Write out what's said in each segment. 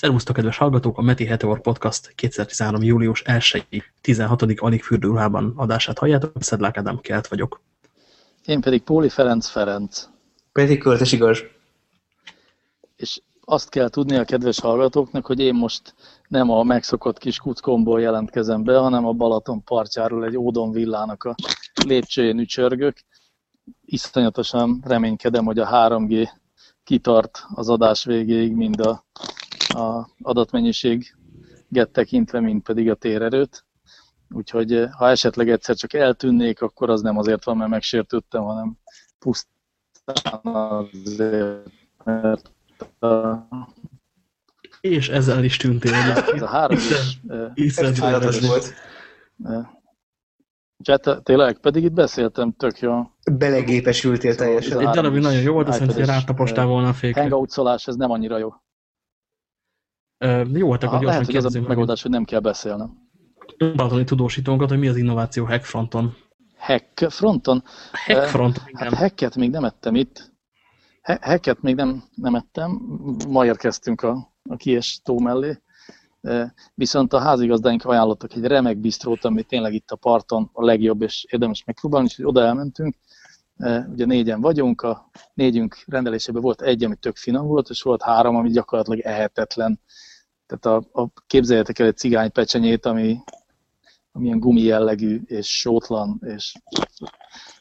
Szervusztok, kedves hallgatók! A Meti Heteor Podcast 2013. július 1 16. alig fürdőruhában adását halljátok. Szedlák Ádám Kelt vagyok. Én pedig Póli Ferenc Ferenc. Pedig Költes igaz. És azt kell tudni a kedves hallgatóknak, hogy én most nem a megszokott kis kuckomból jelentkezem be, hanem a Balaton partjáról egy ódon villának a lépcsőjén ücsörgök. Iszonyatosan reménykedem, hogy a 3G kitart az adás végéig, mind a, a adatmennyiséget tekintve, mind pedig a térerőt. Úgyhogy eh, ha esetleg egyszer csak eltűnnék, akkor az nem azért van, mert megsértődtem, hanem pusztán azért, mert a, És ezzel is tűntél. ez a három is Hiszen Csodálatos volt. Chat, tényleg, pedig itt beszéltem tök jó. Belegépesültél teljesen. Egy darabig nagyon jó volt, azt mondja, hogy rátapostál volna a fékre. Hangoutszolás, ez nem annyira jó. Jó, hát akkor gyorsan lehet, ez a megoldás, hogy nem kell beszélnem. balatoni tudósítónkat, hogy mi az innováció hackfronton. Hack fronton? Hackfronton, Hát igen. hacket még nem ettem itt. Ha- Hacket még nem, nem ettem. Ma érkeztünk a, a kies tó mellé. Viszont a házigazdáink ajánlottak egy remek bisztrót, ami tényleg itt a parton a legjobb, és érdemes megpróbálni, úgyhogy oda elmentünk. Ugye négyen vagyunk, a négyünk rendelésében volt egy, ami tök finom volt, és volt három, ami gyakorlatilag ehetetlen. Tehát a, a képzeljetek el egy cigánypecsenyét, ami, ami ilyen gumi jellegű, és sótlan, és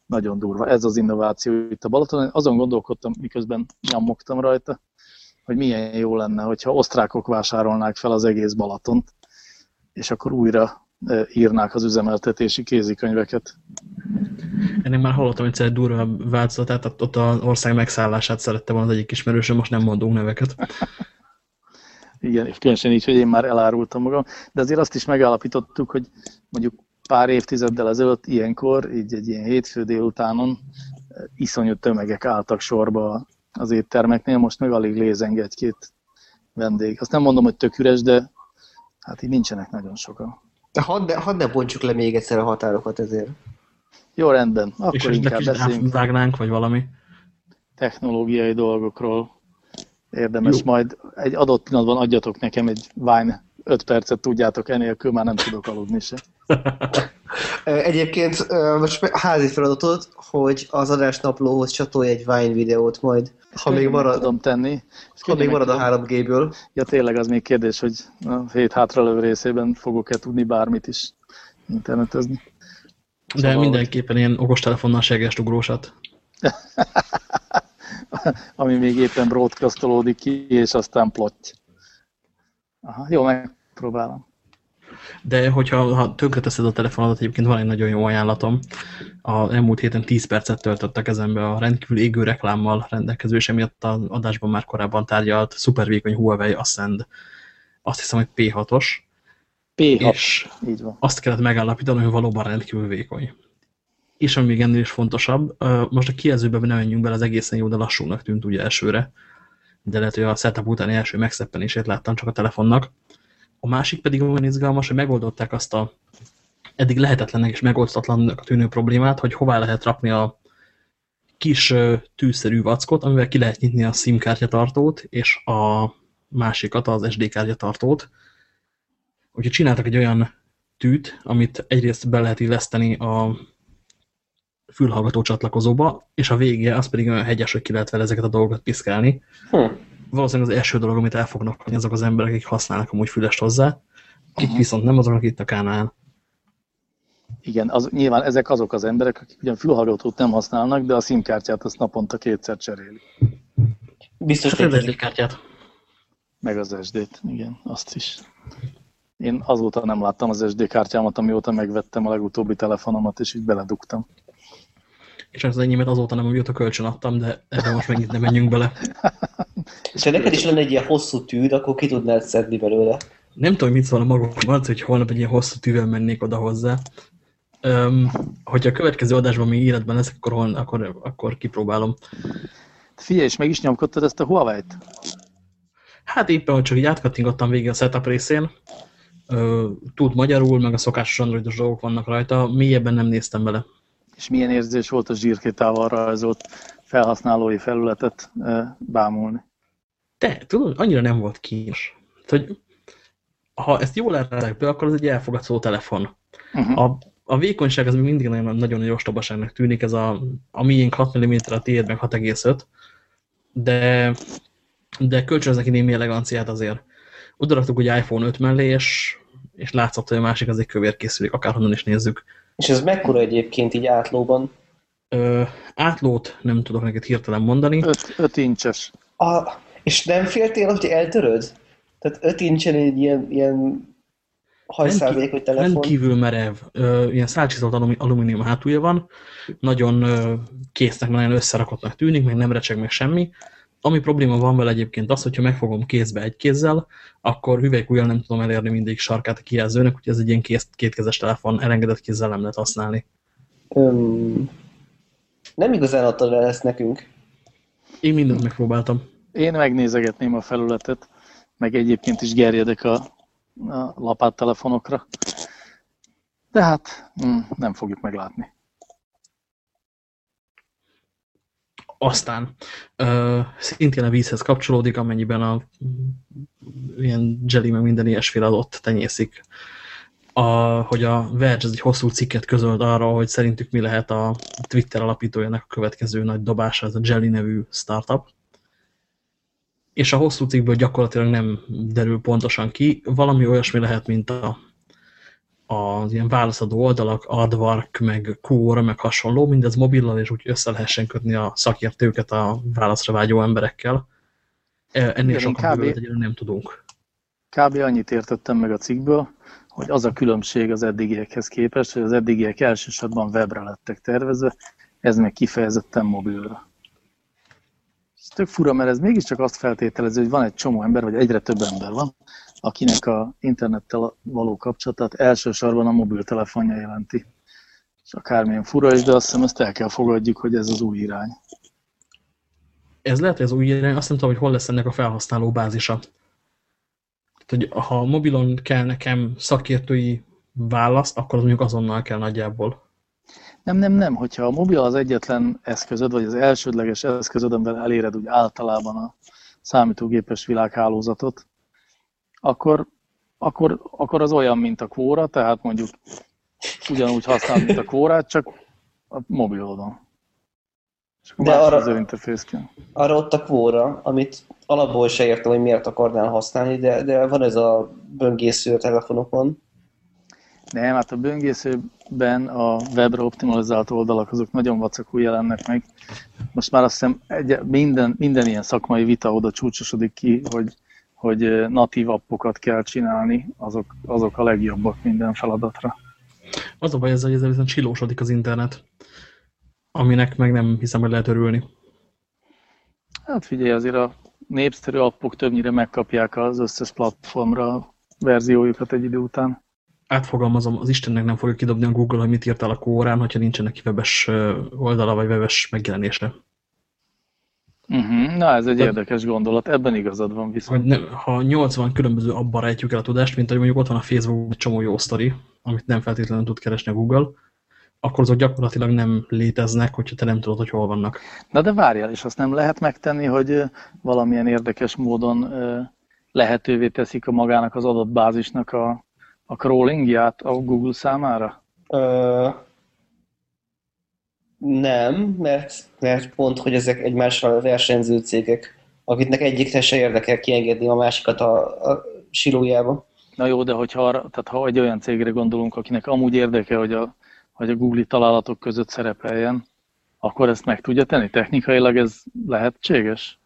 nagyon durva. Ez az innováció itt a Balatonon. Azon gondolkodtam, miközben nyammogtam rajta, hogy milyen jó lenne, hogyha osztrákok vásárolnák fel az egész Balatont, és akkor újra e, írnák az üzemeltetési kézikönyveket. Ennek már hallottam egyszer egy durva változatát, ott az ország megszállását szerette volna az egyik ismerősöm, most nem mondunk neveket. Igen, és különösen így, hogy én már elárultam magam. De azért azt is megállapítottuk, hogy mondjuk pár évtizeddel ezelőtt ilyenkor, így egy ilyen hétfő délutánon e, iszonyú tömegek álltak sorba az éttermeknél, most meg alig lézeng egy-két vendég. Azt nem mondom, hogy tök üres, de hát így nincsenek nagyon sokan. De hadd ne, hadd ne bontsuk le még egyszer a határokat ezért. Jó, rendben. Akkor És inkább beszéljünk vágnánk, vagy valami. technológiai dolgokról. Érdemes Jó. majd egy adott pillanatban adjatok nekem egy Vine 5 percet, tudjátok, enélkül már nem tudok aludni se. Egyébként most a házi feladatod, hogy az adásnaplóhoz csatolj egy Vine videót majd, ha még marad, tudom tenni. Ezt ha még marad a tudom. 3G-ből. Ja, tényleg az még kérdés, hogy a hét hátralevő részében fogok-e tudni bármit is internetezni. De Szóval, mindenképpen ilyen okostelefonnal segest ugrósat. Ami még éppen broadcastolódik ki, és aztán plotty. Aha, jó, megpróbálom. De hogyha ha tönkreteszed a telefonodat, egyébként van egy nagyon jó ajánlatom. A elmúlt héten 10 percet töltött a kezembe a rendkívül égő reklámmal rendelkező, és emiatt az adásban már korábban tárgyalt szupervékony Huawei Ascend. Azt hiszem, hogy P6-os, P6, és így van. azt kellett megállapítani, hogy valóban rendkívül vékony. És ami még ennél is fontosabb, most a kijelzőbe nem menjünk bele, az egészen jó, de lassúnak tűnt ugye elsőre. De lehet, hogy a setup utáni első megszeppenését láttam csak a telefonnak. A másik pedig olyan izgalmas, hogy megoldották azt a eddig lehetetlennek és megoldhatatlannak tűnő problémát, hogy hová lehet rakni a kis tűszerű vackot, amivel ki lehet nyitni a SIM kártyatartót, és a másikat, az SD kártyatartót. Úgyhogy csináltak egy olyan tűt, amit egyrészt be lehet illeszteni a fülhallgató csatlakozóba, és a vége az pedig olyan hegyes, hogy ki lehet vele ezeket a dolgokat piszkálni. Hm. Valószínűleg az első dolog, amit el fognak kapni azok az emberek, akik használnak amúgy fülest hozzá, akik viszont nem azok, akik itt a kánál. Igen, az, nyilván ezek azok az emberek, akik ugyan fülhallgatót nem használnak, de a SIM kártyát azt naponta kétszer cseréli. Biztos Csak az létezik. SD kártyát. Meg az SD-t, igen, azt is. Én azóta nem láttam az SD kártyámat, amióta megvettem a legutóbbi telefonomat, és így beledugtam. És az enyémet azóta nem, amióta kölcsön adtam, de ebben most megint nem menjünk bele. És ha neked is lenne egy ilyen hosszú tűd, akkor ki tudnád szedni belőle. Nem tudom, mit szól a magukban, hogy holnap egy ilyen hosszú tűvel mennék oda hozzá. Um, hogyha a következő adásban még életben leszek, akkor, hol, akkor, akkor kipróbálom. Figyelj, és meg is nyomkodtad ezt a Huawei-t? Hát éppen, hogy csak így átkattingattam végig a setup részén. Ö, tud magyarul, meg a szokásos androidos dolgok vannak rajta. Mélyebben nem néztem bele. És milyen érzés volt a zsírkétával rajzolt felhasználói felületet bámulni? De, tudod, annyira nem volt kínos. hogy ha ezt jól erre be, akkor ez egy elfogadszó telefon. Uh -huh. a, a vékonyság az még mindig nagyon, nagyon nagy ostobaságnak tűnik, ez a, a miénk 6 mm, a tiéd meg 6,5, de, de kölcsönöz neki némi eleganciát azért. Oda raktuk, hogy iPhone 5 mellé, és, és látszott, hogy a másik az egy kövér készülék, akárhonnan is nézzük. És ez mekkora egyébként így átlóban? Ö, átlót nem tudok neked hirtelen mondani. 5 incses. A, és nem féltél, hogy eltöröd? Tehát 5 incsen egy ilyen, ilyen hajszálvékony telefon. Rendkívül merev, ö, ilyen szálcsizolt alumínium hátulja van, nagyon ö, késznek, nagyon összerakottnak tűnik, meg nem recseg meg semmi. Ami probléma van vele egyébként az, hogyha megfogom kézbe egy kézzel, akkor hüvelykújjal nem tudom elérni mindig sarkát a kijelzőnek, úgyhogy ez egy ilyen kéz, kétkezes telefon, elengedett kézzel nem lehet használni. Öm, nem igazán adtad el ezt nekünk. Én mindent megpróbáltam. Én megnézegetném a felületet, meg egyébként is gerjedek a, a lapáttelefonokra. De hát hm, nem fogjuk meglátni. Aztán ö, szintén a vízhez kapcsolódik, amennyiben a ilyen jelly meg minden ilyesféle adott tenyészik. A, hogy a Verge ez egy hosszú cikket közölt arra, hogy szerintük mi lehet a Twitter alapítójának a következő nagy dobása, ez a Jelly nevű startup. És a hosszú cikkből gyakorlatilag nem derül pontosan ki. Valami olyasmi lehet, mint a az ilyen válaszadó oldalak, Advark, meg Core, meg hasonló, mindez mobillal, és úgy össze lehessen kötni a szakértőket a válaszra vágyó emberekkel. Ennél Igen, sokkal kb. nem tudunk. Kb. annyit értettem meg a cikkből, hogy az a különbség az eddigiekhez képest, hogy az eddigiek elsősorban webre lettek tervezve, ez meg kifejezetten mobilra. Ez tök fura, mert ez mégiscsak azt feltételező, hogy van egy csomó ember, vagy egyre több ember van, akinek a internettel való kapcsolatát elsősorban a mobiltelefonja jelenti. És akármilyen fura is, de azt hiszem ezt el kell fogadjuk, hogy ez az új irány. Ez lehet, ez új irány, azt nem tudom, hogy hol lesz ennek a felhasználó bázisa. Tehát, hogy ha mobilon kell nekem szakértői válasz, akkor az mondjuk azonnal kell nagyjából. Nem, nem, nem. Hogyha a mobil az egyetlen eszközöd, vagy az elsődleges eszközöd, amivel eléred úgy általában a számítógépes világhálózatot, akkor, akkor, akkor az olyan, mint a kvóra, tehát mondjuk ugyanúgy használ, mint a kvórát, csak a mobilodon. De arra, az arra ott a kvóra, amit alapból se értem, hogy miért akarnál használni, de, de van ez a böngésző a telefonokon. Nem, hát a böngészőben a webre optimalizált oldalak azok nagyon vacakul jelennek meg. Most már azt hiszem egy, minden, minden ilyen szakmai vita oda csúcsosodik ki, hogy hogy natív appokat kell csinálni, azok, azok a legjobbak minden feladatra. Az a baj ezzel, hogy ezzel viszont csilósodik az internet, aminek meg nem hiszem, hogy lehet örülni. Hát figyelj, azért a népszerű appok többnyire megkapják az összes platformra verziójukat egy idő után. Átfogalmazom, az Istennek nem fogja kidobni a Google, hogy mit írtál a kórán, hogyha nincsenek webes oldala vagy webes megjelenése. Uh mhm. -huh. Na, ez egy Tehát, érdekes gondolat, ebben igazad van viszont. Ne, ha 80 különböző abban rejtjük el a tudást, mint hogy mondjuk ott van a Facebook egy csomó jó sztori, amit nem feltétlenül tud keresni a Google, akkor azok gyakorlatilag nem léteznek, hogyha te nem tudod, hogy hol vannak. Na de várjál, és azt nem lehet megtenni, hogy valamilyen érdekes módon lehetővé teszik a magának az adott bázisnak a, a crawlingját a Google számára? Ö nem, mert, mert pont, hogy ezek egymással versenyző cégek, akiknek egyik se érdekel kiengedni a másikat a, a silójába. Na jó, de hogyha, arra, tehát ha egy olyan cégre gondolunk, akinek amúgy érdeke, hogy a, hogy a Google találatok között szerepeljen, akkor ezt meg tudja tenni? Technikailag ez lehetséges?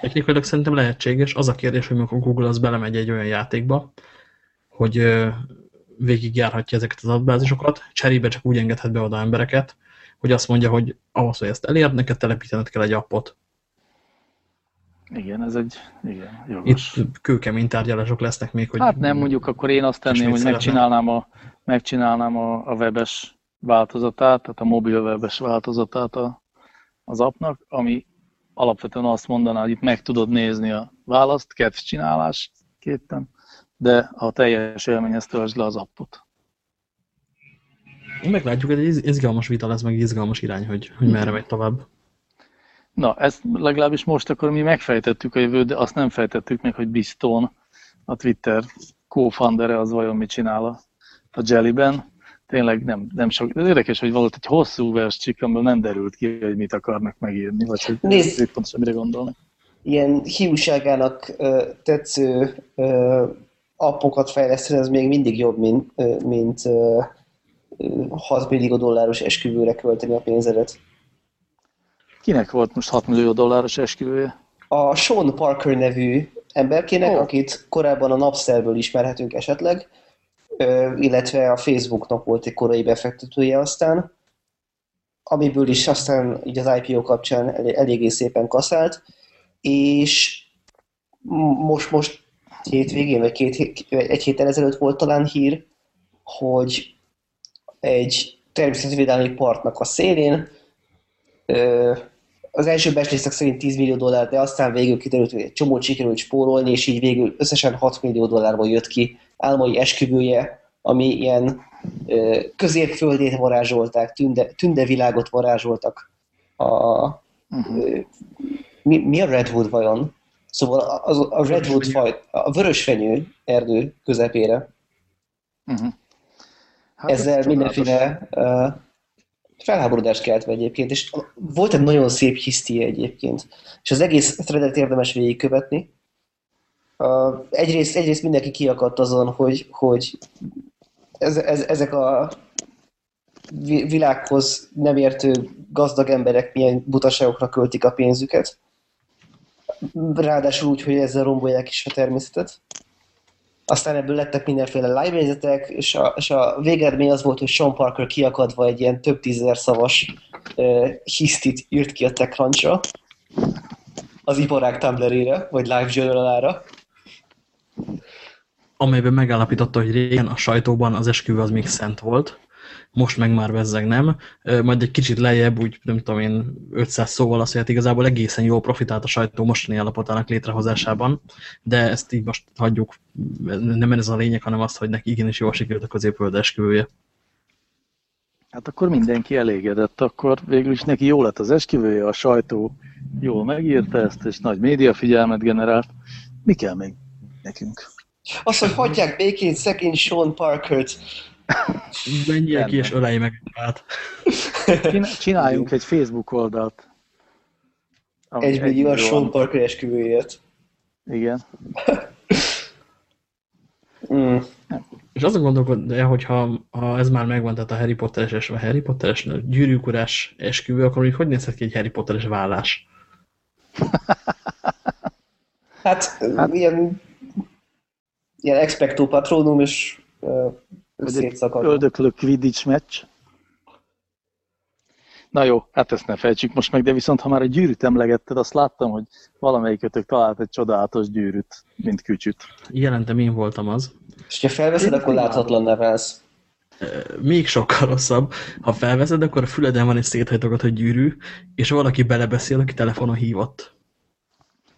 Technikailag szerintem lehetséges. Az a kérdés, hogy a Google az belemegy egy olyan játékba, hogy végigjárhatja ezeket az adatbázisokat, cserébe csak úgy engedhet be oda embereket, hogy azt mondja, hogy ahhoz, hogy ezt elérd, neked telepítened kell egy appot. Igen, ez egy, igen, jogos. Itt kőkemény tárgyalások lesznek még, hogy... Hát nem, mondjuk akkor én azt tenném, hogy megcsinálnám a, megcsinálnám a, a webes változatát, tehát a mobil webes változatát a, az appnak, ami alapvetően azt mondaná, hogy itt meg tudod nézni a választ, csinálás képpen, de a teljes élményhez töltsd le az appot. Meglátjuk, hogy egy izgalmas vita lesz, meg izgalmas irány, hogy, hogy merre megy tovább. Na, ezt legalábbis most akkor mi megfejtettük a jövőt, de azt nem fejtettük meg, hogy biztón a Twitter co-foundere az vajon mit csinál a, a Jellyben. Tényleg nem, nem sok. Ez érdekes, hogy volt egy hosszú verscsik, amiből nem derült ki, hogy mit akarnak megírni, vagy hogy Nézd, ők pontosan mire gondolnak. Ilyen hiúságának uh, tetsző uh, appokat fejleszteni, ez még mindig jobb, mint, uh, mint uh, 6 millió dolláros esküvőre költeni a pénzedet. Kinek volt most 6 millió dolláros esküvője? A Sean Parker nevű emberkének, oh. akit korábban a Napsterből ismerhetünk esetleg, illetve a Facebooknak volt egy korai befektetője aztán, amiből is aztán így az IPO kapcsán eléggé szépen kaszált, és most, most hétvégén, vagy két, egy héttel ezelőtt volt talán hír, hogy egy természetvédelmi partnak a szélén az első becslések szerint 10 millió dollár, de aztán végül kiderült, hogy egy csomót sikerült spórolni, és így végül összesen 6 millió dollárból jött ki álmai esküvője, ami ilyen középföldét varázsolták, tünde, tünde világot varázsoltak. A, uh-huh. mi, mi a Redwood vajon? Szóval az, a Redwood faj, a vörösfenyő erdő közepére. Uh-huh. Hát Ezzel mindenféle uh, felháborodást keltve egyébként, és volt egy nagyon szép hiszti egyébként, és az egész threadet érdemes végigkövetni. Uh, egyrészt, egyrészt mindenki kiakadt azon, hogy, hogy ez, ez, ezek a világhoz nem értő gazdag emberek milyen butaságokra költik a pénzüket. Ráadásul úgy, hogy ezzel rombolják is a természetet. Aztán ebből lettek mindenféle live és a, és a végeredmény az volt, hogy Sean Parker kiakadva egy ilyen több tízezer szavas uh, hisztit írt ki a TechCrunch-ra az iparág Tumblr-ére, vagy Live Journal-ára. Amelyben megállapította, hogy régen a sajtóban az esküvő az még szent volt, most meg már bezzeg nem. Majd egy kicsit lejjebb, úgy nem tudom én, 500 szóval azt, hogy igazából egészen jól profitált a sajtó mostani állapotának létrehozásában, de ezt így most hagyjuk, nem ez a lényeg, hanem azt, hogy neki igenis jól sikerült a középvöld esküvője. Hát akkor mindenki elégedett, akkor végül is neki jó lett az esküvője, a sajtó jól megírta ezt, és nagy média figyelmet generált. Mi kell még nekünk? Azt, hogy hagyják békén szegény Sean Parkert, Menjél ki és ölej meg át. Csináljunk egy Facebook oldalt. Egy millió a Sean Parker esküvőért. Igen. mm. És azon gondolkodja, hogy ha, ha ez már megvan, tehát a Harry Potteres, a Harry Potteres gyűrűkurás esküvő, akkor hogy nézhet ki egy Harry Potteres vállás? hát, hát ilyen, ilyen expecto patronum, és szétszakadva. Öldöklő Quidditch meccs. Na jó, hát ezt ne fejtsük most meg, de viszont ha már a gyűrűt emlegetted, azt láttam, hogy valamelyikötök talált egy csodálatos gyűrűt, mint kücsüt. Jelentem, én voltam az. És ha felveszed, akkor láthatlan nevelsz. Még sokkal rosszabb. Ha felveszed, akkor a füleden van egy széthajtogatott gyűrű, és valaki belebeszél, aki telefonon hívott.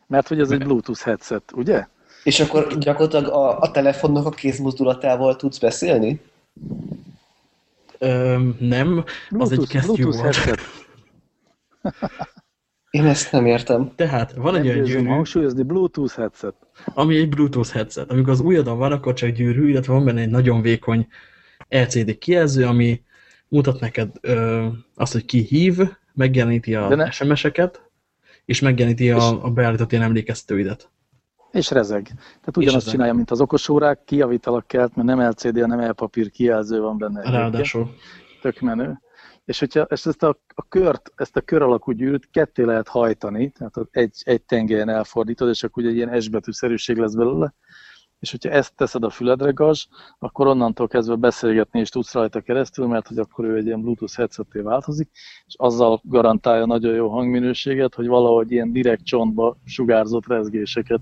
Mert hogy ez egy Bluetooth headset, ugye? És akkor gyakorlatilag a, a telefonnak a kézmozdulatával tudsz beszélni? Ö, nem, az egy kesztyű volt. Én ezt nem értem. Tehát van egy olyan gyűrű... hangsúlyozni, Bluetooth headset. Ami egy Bluetooth headset. Amikor az ujjadon van, akkor csak gyűrű, illetve van benne egy nagyon vékony LCD kijelző, ami mutat neked ö, azt, hogy ki hív, megjeleníti a SMS-eket, és megjeleníti a, a beállított ilyen emlékeztetőidet. És rezeg. Tehát ugyanazt csinálja, mint az okosórák, kijavítalak kelt, mert nem LCD, hanem elpapír kijelző van benne. Ráadásul. Tök menő. És hogyha ezt a, a kört, ezt a kör alakú gyűrűt ketté lehet hajtani, tehát egy, egy tengelyen elfordítod, és akkor ugye egy ilyen S betűszerűség lesz belőle, és hogyha ezt teszed a füledre gaz, akkor onnantól kezdve beszélgetni is tudsz rajta keresztül, mert hogy akkor ő egy ilyen Bluetooth headseté változik, és azzal garantálja nagyon jó hangminőséget, hogy valahogy ilyen direkt csontba sugárzott rezgéseket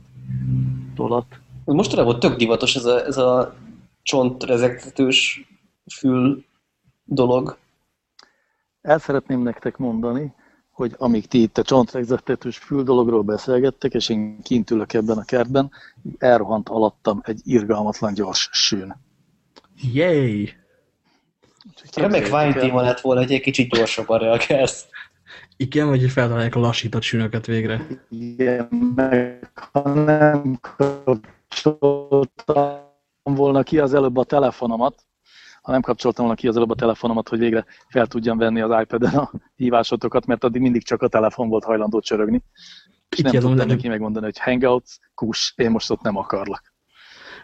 tolat. Mostanában tök divatos ez a, ez a csontrezegtetős fül dolog. El szeretném nektek mondani, hogy amíg ti itt a csontregzettetős fül dologról beszélgettek, és én kint ülök ebben a kertben, elrohant alattam egy irgalmatlan gyors sűn. Yay! Remek Vine téma lett volna, hogy egy kicsit gyorsabban reagálsz. Igen, vagy feltalálják a lassított sűnöket végre. Igen, meg ha nem kapcsoltam volna ki az előbb a telefonomat, ha nem kapcsoltam volna ki az előbb a telefonomat, hogy végre fel tudjam venni az iPad-en a hívásotokat, mert addig mindig csak a telefon volt hajlandó csörögni. És Itt nem tudtam de- neki megmondani, hogy Hangouts, kus, én most ott nem akarlak.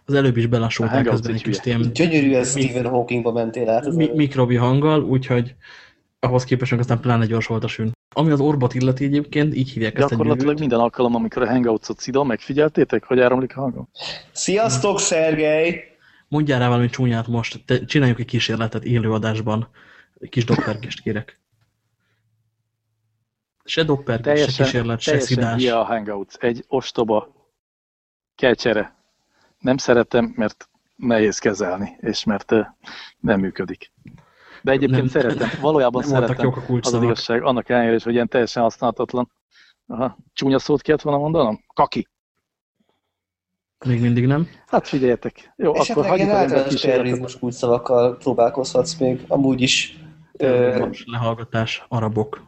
Az előbb is A belassultál közben egy kicsit ilyen Gyönyörűen Stephen Hawkingba mentél át. mi előbb. mikrobi hanggal, úgyhogy ahhoz képest aztán pláne gyors volt a sün. Ami az orbot illeti egyébként, így hívják ezt a Gyakorlatilag gyűrűt. minden alkalom, amikor a Hangouts-ot szidom, megfigyeltétek, hogy áramlik a hangom? Sziasztok, Szergej! Mondjál rá valami csúnyát most, te, csináljuk egy kísérletet élőadásban. Kis doppergést kérek. Se doppergés, se Teljesen, kísérlet, se teljesen szidás. hülye a Hangouts. Egy ostoba kecsere. Nem szeretem, mert nehéz kezelni, és mert nem működik. De egyébként Nem- szeretem, valójában nem szeretem. a Az az igazság, annak ellenére is, hogy ilyen teljesen használhatatlan. Aha, csúnya szót kellett volna mondanom? Kaki. Még mindig nem. Hát figyeljetek. Jó, És akkor esetleg hagyjuk az ember általános kísérletet. terrorizmus kulcsszavakkal próbálkozhatsz még, amúgy is. Ö, Most lehallgatás, arabok.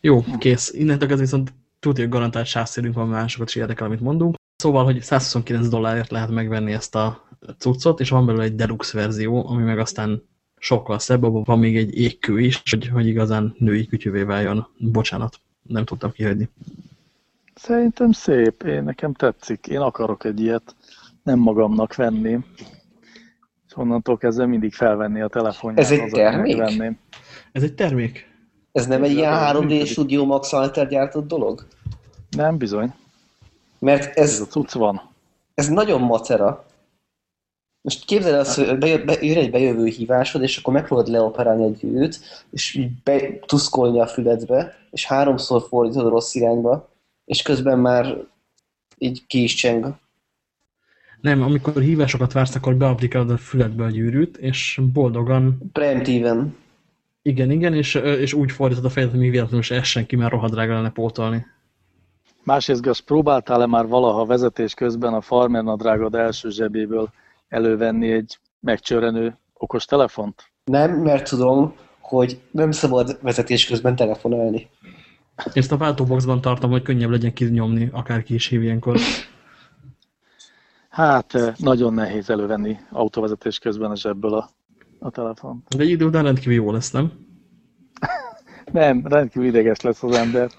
Jó, kész. Innentől kezdve viszont tudja, hogy garantált sávszélünk van, másokat is érdekel, amit mondunk. Szóval, hogy 129 dollárért lehet megvenni ezt a cuccot, és van belőle egy deluxe verzió, ami meg aztán sokkal szebb, abban van még egy égkő is, hogy, hogy igazán női kütyüvé váljon. Bocsánat, nem tudtam kihagyni. Szerintem szép, én nekem tetszik. Én akarok egy ilyet, nem magamnak venném. És onnantól kezdve mindig felvenni a telefonját. Ez egy az, akinek termék? Venném. Ez egy termék. ez nem egy ilyen Ez 3D működik. Studio Max Alter gyártott dolog? Nem bizony, Mert ez ez, a cucc van. ez nagyon macera. Most képzeld el azt, hogy bejö, be, jön egy bejövő hívásod, és akkor megpróbálod leoperálni egy gyűrűt, és így betuszkolni a füledbe, és háromszor fordítod rossz irányba, és közben már így ki is cseng. Nem, amikor hívásokat vársz, akkor beaplikálod a füledbe a gyűrűt, és boldogan, Preemptíven. igen, igen, és, és úgy fordítod a fejedet, hogy még véletlenül se essen ki, mert rohadrága lenne pótolni. Másrészt, Gas, próbáltál-e már valaha vezetés közben a farmer nadrágod első zsebéből elővenni egy megcsörrenő okos telefont? Nem, mert tudom, hogy nem szabad vezetés közben telefonálni. Ezt a váltóboxban tartom, hogy könnyebb legyen kinyomni, akárki is hív ilyenkor. Hát nagyon nehéz elővenni autóvezetés közben a zsebből a, a telefon. De egy idő után rendkívül jó lesz, nem? Nem, rendkívül ideges lesz az ember.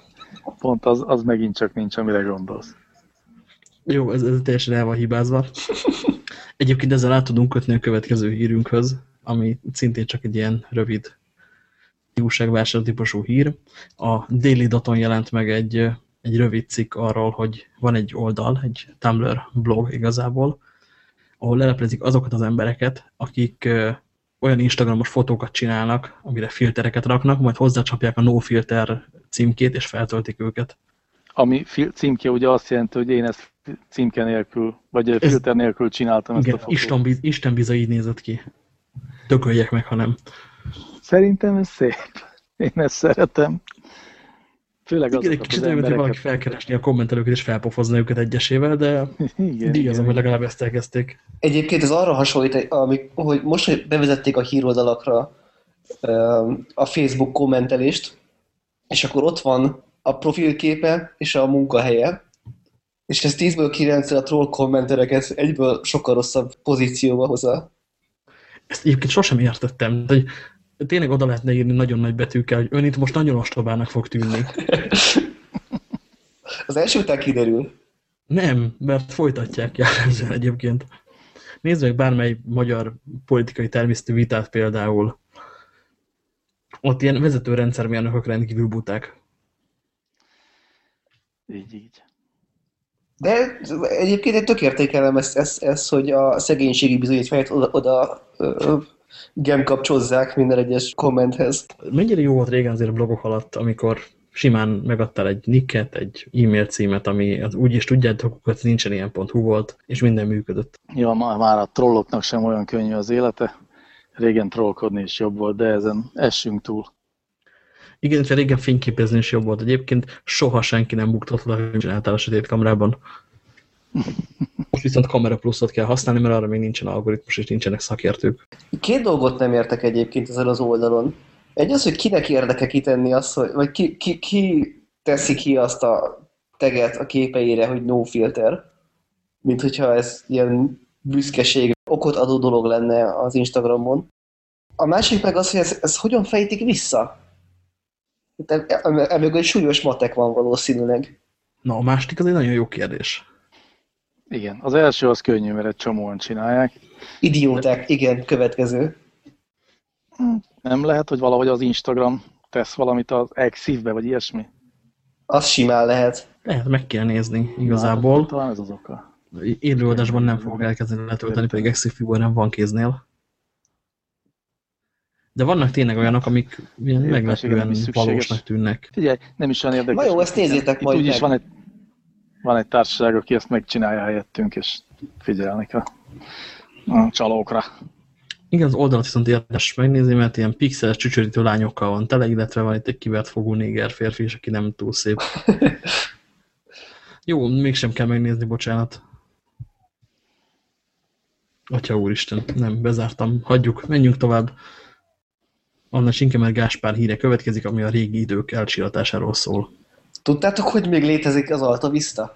Pont az, az megint csak nincs, amire gondolsz. Jó, ez, ez teljesen el van hibázva. Egyébként ezzel át tudunk kötni a következő hírünkhöz, ami szintén csak egy ilyen rövid újságvásárló típusú hír. A Daily Daton jelent meg egy, egy rövid cikk arról, hogy van egy oldal, egy Tumblr blog igazából, ahol leleplezik azokat az embereket, akik olyan Instagramos fotókat csinálnak, amire filtereket raknak, majd hozzácsapják a no filter címkét, és feltöltik őket. Ami címke ugye azt jelenti, hogy én ezt címke nélkül, vagy ez, filter nélkül csináltam ezt a Igen, fotót. Isten, biz, Isten biza így nézett ki. Tököljek meg, ha nem. Szerintem ez szép. Én ezt szeretem. Főleg Igen, egy azokat kicsit az olyan, hogy valaki embereket. felkeresni a kommentelőket és felpofozni őket egyesével, de Igen, díjazom, hogy legalább ezt elkezdték. Egyébként ez arra hasonlít, hogy most, hogy bevezették a híroldalakra a Facebook kommentelést, és akkor ott van a profilképe és a munkahelye, és ez 10-ből 9 a troll kommentereket egyből sokkal rosszabb pozícióba hozza. Ezt egyébként sosem értettem. Hogy tényleg oda lehetne írni nagyon nagy betűkkel, hogy ön itt most nagyon ostobának fog tűnni. Az első után kiderül. Nem, mert folytatják jellemzően egyébként. Nézd meg bármely magyar politikai természetű vitát például. Ott ilyen vezető rendszermérnökök rendkívül buták. Így, így. De egyébként én tök értékelem ezt, ezt, ezt, hogy a szegénységi bizonyítványt oda, oda ö, gemkapcsozzák minden egyes kommenthez. Mennyire jó volt régen azért a blogok alatt, amikor simán megadtál egy nicket, egy e-mail címet, ami az úgy is tudjátok, hogy nincsen ilyen.hu volt, és minden működött. Ja, ma- már a trolloknak sem olyan könnyű az élete. Régen trollkodni is jobb volt, de ezen essünk túl. Igen, és régen fényképezni is jobb volt. Egyébként soha senki nem buktatott le, hogy csináltál a sötét kamerában. Most viszont kamera pluszot kell használni, mert arra még nincsen algoritmus, és nincsenek szakértők. Két dolgot nem értek egyébként ezen az oldalon. Egy az, hogy kinek érdeke kitenni azt, hogy, vagy ki, ki, ki teszi ki azt a teget a képeire, hogy no filter. mint hogyha ez ilyen büszkeség, okot adó dolog lenne az Instagramon. A másik meg az, hogy ez, ez hogyan fejtik vissza? Emögött súlyos matek van valószínűleg. Na, a másik az egy nagyon jó kérdés. Igen, az első az könnyű, mert egy csomóan csinálják. Idióták, igen, következő. Nem lehet, hogy valahogy az Instagram tesz valamit az Exif-be, vagy ilyesmi? Az simán lehet. Lehet, meg kell nézni igazából. Na, talán ez az oka. Élőadásban nem fogok elkezdeni letölteni, pedig Exif-ból nem van kéznél. De vannak tényleg olyanok, amik ilyen meglepően valósnak tűnnek. Figyelj, nem is olyan érdekes. Na jó, ezt nézzétek majd úgyis van egy, van egy társaság, aki ezt megcsinálja helyettünk, és figyelnek a, a csalókra. Igen, az oldalat viszont érdemes megnézni, mert ilyen pixeles csücsörítő lányokkal van tele, illetve van itt egy kivert fogú néger férfi is, aki nem túl szép. Jó, mégsem kell megnézni, bocsánat. Atya úristen, nem, bezártam. Hagyjuk, menjünk tovább. Anna Sinkemer Gáspár híre következik, ami a régi idők elcsillatásáról szól. Tudtátok, hogy még létezik az Alta Vista?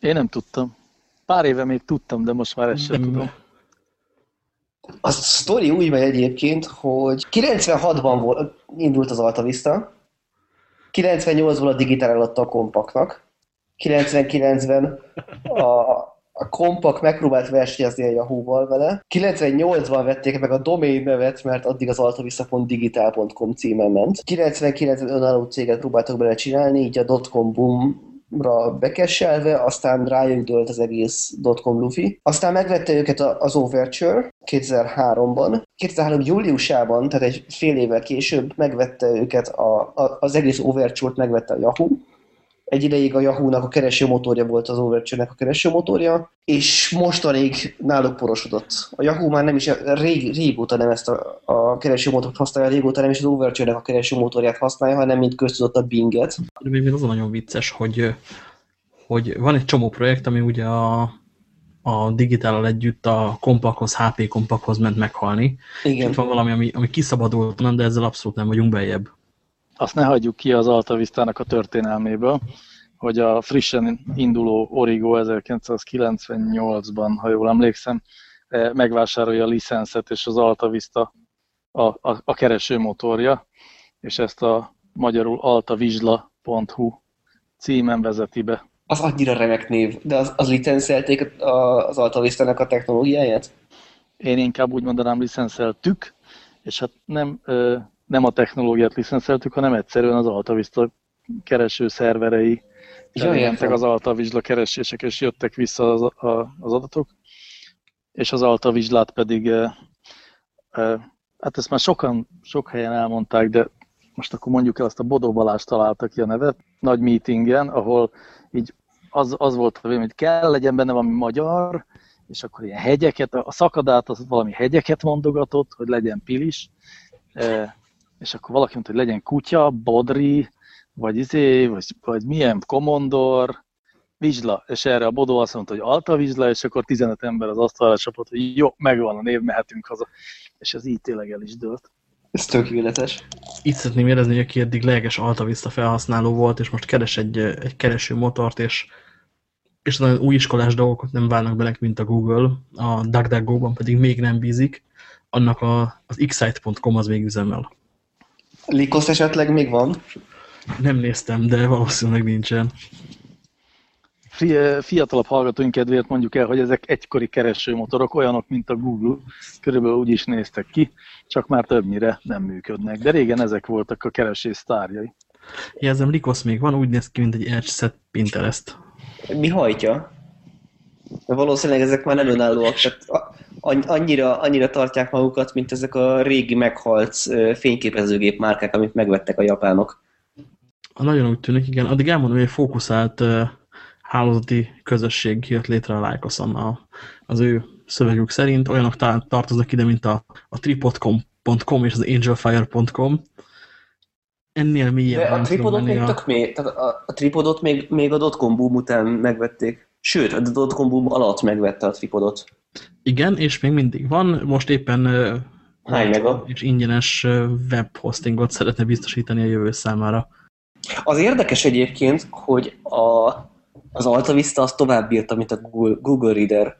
Én nem tudtam. Pár éve még tudtam, de most már ezt sem tudom. A sztori úgy megy egyébként, hogy 96-ban volt, indult az Alta Vista, 98-ban a Digitál eladta a kompaknak, 99-ben a a Kompak megpróbált versenyezni a Yahoo-val vele. 98-ban vették meg a domain nevet, mert addig az altavista.digital.com címen ment. 99-ben önálló céget próbáltak bele csinálni, így a dotcom boom ra bekesselve, aztán rájuk dőlt az egész dotcom lufi. Aztán megvette őket az Overture 2003-ban. 2003 júliusában, tehát egy fél évvel később megvette őket, a, a, az egész Overture-t megvette a Yahoo, egy ideig a Yahoo-nak a keresőmotorja volt az Overture-nek a keresőmotorja, és mostanig náluk porosodott. A Yahoo már nem is, rég, régóta nem ezt a, a keresőmotort használja, régóta nem is az Overture-nek a keresőmotorját használja, hanem mint köztudott a Binget. De még az a nagyon vicces, hogy, hogy van egy csomó projekt, ami ugye a, a digitállal együtt a kompakhoz, HP kompakhoz ment meghalni. Igen. Itt van valami, ami, ami kiszabadult, de ezzel abszolút nem vagyunk bejebb azt ne hagyjuk ki az Altavisztának a történelméből, hogy a frissen induló Origo 1998-ban, ha jól emlékszem, eh, megvásárolja a licenszet, és az Altavista a, a, a keresőmotorja, és ezt a magyarul altavizsla.hu címen vezeti be. Az annyira remek név, de az, az licenszelték az Altavisztának a technológiáját? Én inkább úgy mondanám licenszeltük, és hát nem nem a technológiát licenszeltük, hanem egyszerűen az AltaVista kereső szerverei. Elmentek az AltaVista keresések, és jöttek vissza az, a, az adatok, és az AltaVislát pedig, e, e, hát ezt már sokan, sok helyen elmondták, de most akkor mondjuk el, azt a Bodó Balázs találta ki a nevet, nagy meetingen, ahol így az, az volt a vélemény, hogy kell legyen benne valami magyar, és akkor ilyen hegyeket, a szakadát az valami hegyeket mondogatott, hogy legyen pilis, és akkor valaki mondta, hogy legyen kutya, bodri, vagy izé, vagy, vagy milyen komondor, vizsla, és erre a Bodó azt mondta, hogy alta vizsla, és akkor 15 ember az asztalra csapott, hogy jó, megvan a név, mehetünk haza. És ez így tényleg el is dőlt. Ez tökéletes. Itt szeretném érezni, hogy aki eddig lelkes Altavista felhasználó volt, és most keres egy, egy kereső motort, és, és nagyon új iskolás dolgokat nem válnak bele, mint a Google, a DuckDuckGo-ban pedig még nem bízik, annak a, az excite.com az még üzemel. Likosz esetleg még van? Nem néztem, de valószínűleg nincsen. Fiatalabb hallgatóink kedvéért mondjuk el, hogy ezek egykori keresőmotorok, olyanok, mint a Google, körülbelül úgy is néztek ki, csak már többnyire nem működnek. De régen ezek voltak a keresés sztárjai. Jelzem, Likosz még van, úgy néz ki, mint egy Edge set Pinterest. Mi hajtja? De valószínűleg ezek már nem önállóak, tehát annyira, annyira tartják magukat, mint ezek a régi meghalt fényképezőgép márkák, amit megvettek a japánok. Nagyon úgy tűnik, igen. Addig elmondom, hogy egy fókuszált hálózati közösség jött létre a lycos az ő szövegük szerint. Olyanok tartoznak ide, mint a, a tripod.com és az angelfire.com. Ennél mélyebb. De a tripodot még a... tök mély. Tehát a, a tripodot még, még a dotcom boom után megvették. Sőt, a dotcom boom alatt megvette a tripodot. Igen, és még mindig van. Most éppen Hány mega? és ingyenes webhostingot szeretne biztosítani a jövő számára. Az érdekes egyébként, hogy a Az Alta Vista az tovább bírta, mint a Google, Google Reader.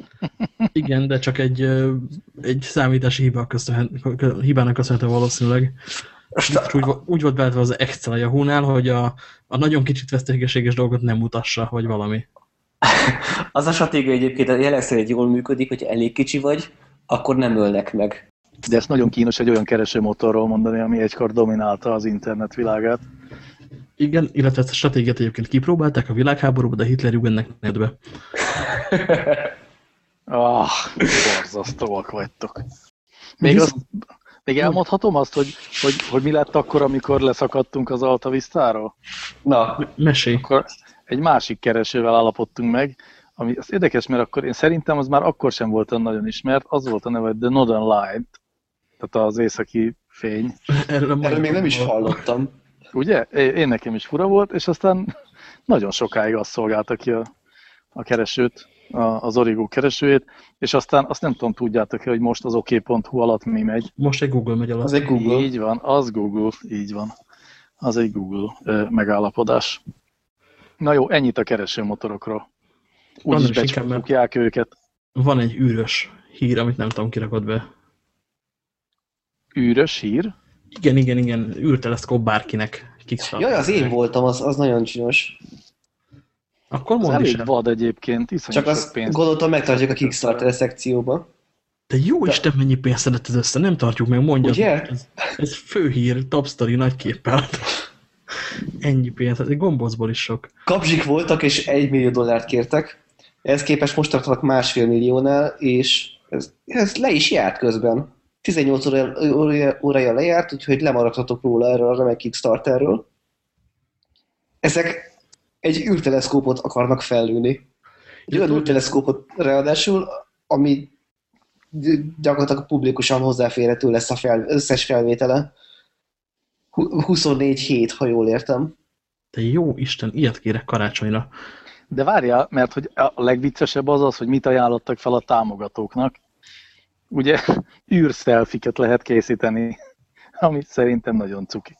Igen, de csak egy, egy számítási hiba köszönhet, hibának köszönhető valószínűleg. Most Úgy, úgy volt beállítva az Excel a Yahoo-nál, hogy a, a nagyon kicsit veszteséges dolgot nem mutassa, vagy valami. az a stratégia egyébként jelenleg szerint jól működik, hogy elég kicsi vagy, akkor nem ölnek meg. De ezt nagyon kínos egy olyan keresőmotorról mondani, ami egykor dominálta az internet világát. Igen, illetve ezt a stratégiát egyébként kipróbálták a világháborúban, de Hitler jött be. Ah, borzasztóak vagytok. Még, Viszont- azt, még elmondhatom azt, hogy, hogy, hogy mi lett akkor, amikor leszakadtunk az Alta Vista-ról? Na, Mesélj. Akkor egy másik keresővel állapodtunk meg, ami az érdekes, mert akkor én szerintem az már akkor sem volt nagyon ismert, az volt a neve, The Northern Light, tehát az északi fény. Erről, erről még nem is hallottam. Ugye? Én nekem is fura volt, és aztán nagyon sokáig azt szolgálta ki a, a keresőt, az Origo keresőjét, és aztán azt nem tudom, tudjátok-e, hogy most az ok.hu alatt mi megy. Most egy Google megy alatt. Az egy Google. Így van, az Google, így van. Az egy Google megállapodás. Na jó, ennyit a keresőmotorokról. Úgyis becsukják őket. Van egy űrös hír, amit nem tudom, kirakod be. Űrös hír. Igen, igen, igen, űrteleszkóp bárkinek. Kickstarter. Jaj, az én voltam, az, az nagyon csinos. Akkor Az mondd is elég el. vad egyébként, iszonyú Csak azt pénzt. gondoltam, megtartjuk a Kickstarter szekcióba. De jó Isten, mennyi pénzt szedett ez össze, nem tartjuk meg, mondja. Ugye? Ez, ez főhír, top story, nagy képpel. Ennyi pénz, ez egy gombócból is sok. Kapzsik voltak, és egy millió dollárt kértek. Ehhez képest most tartanak másfél milliónál, és ez, ez le is járt közben. 18 óra, óra, órája lejárt, úgyhogy lemaradhatok róla erről a remek Kickstarterről. Ezek egy űrteleszkópot akarnak fellőni. Egy olyan űrteleszkópot ráadásul, ami gyakorlatilag publikusan hozzáférhető lesz a fel, összes felvétele. Hu- 24 hét, ha jól értem. De jó Isten, ilyet kérek karácsonyra. De várjál, mert hogy a legviccesebb az az, hogy mit ajánlottak fel a támogatóknak. Ugye űrszelfiket lehet készíteni, ami szerintem nagyon cuki.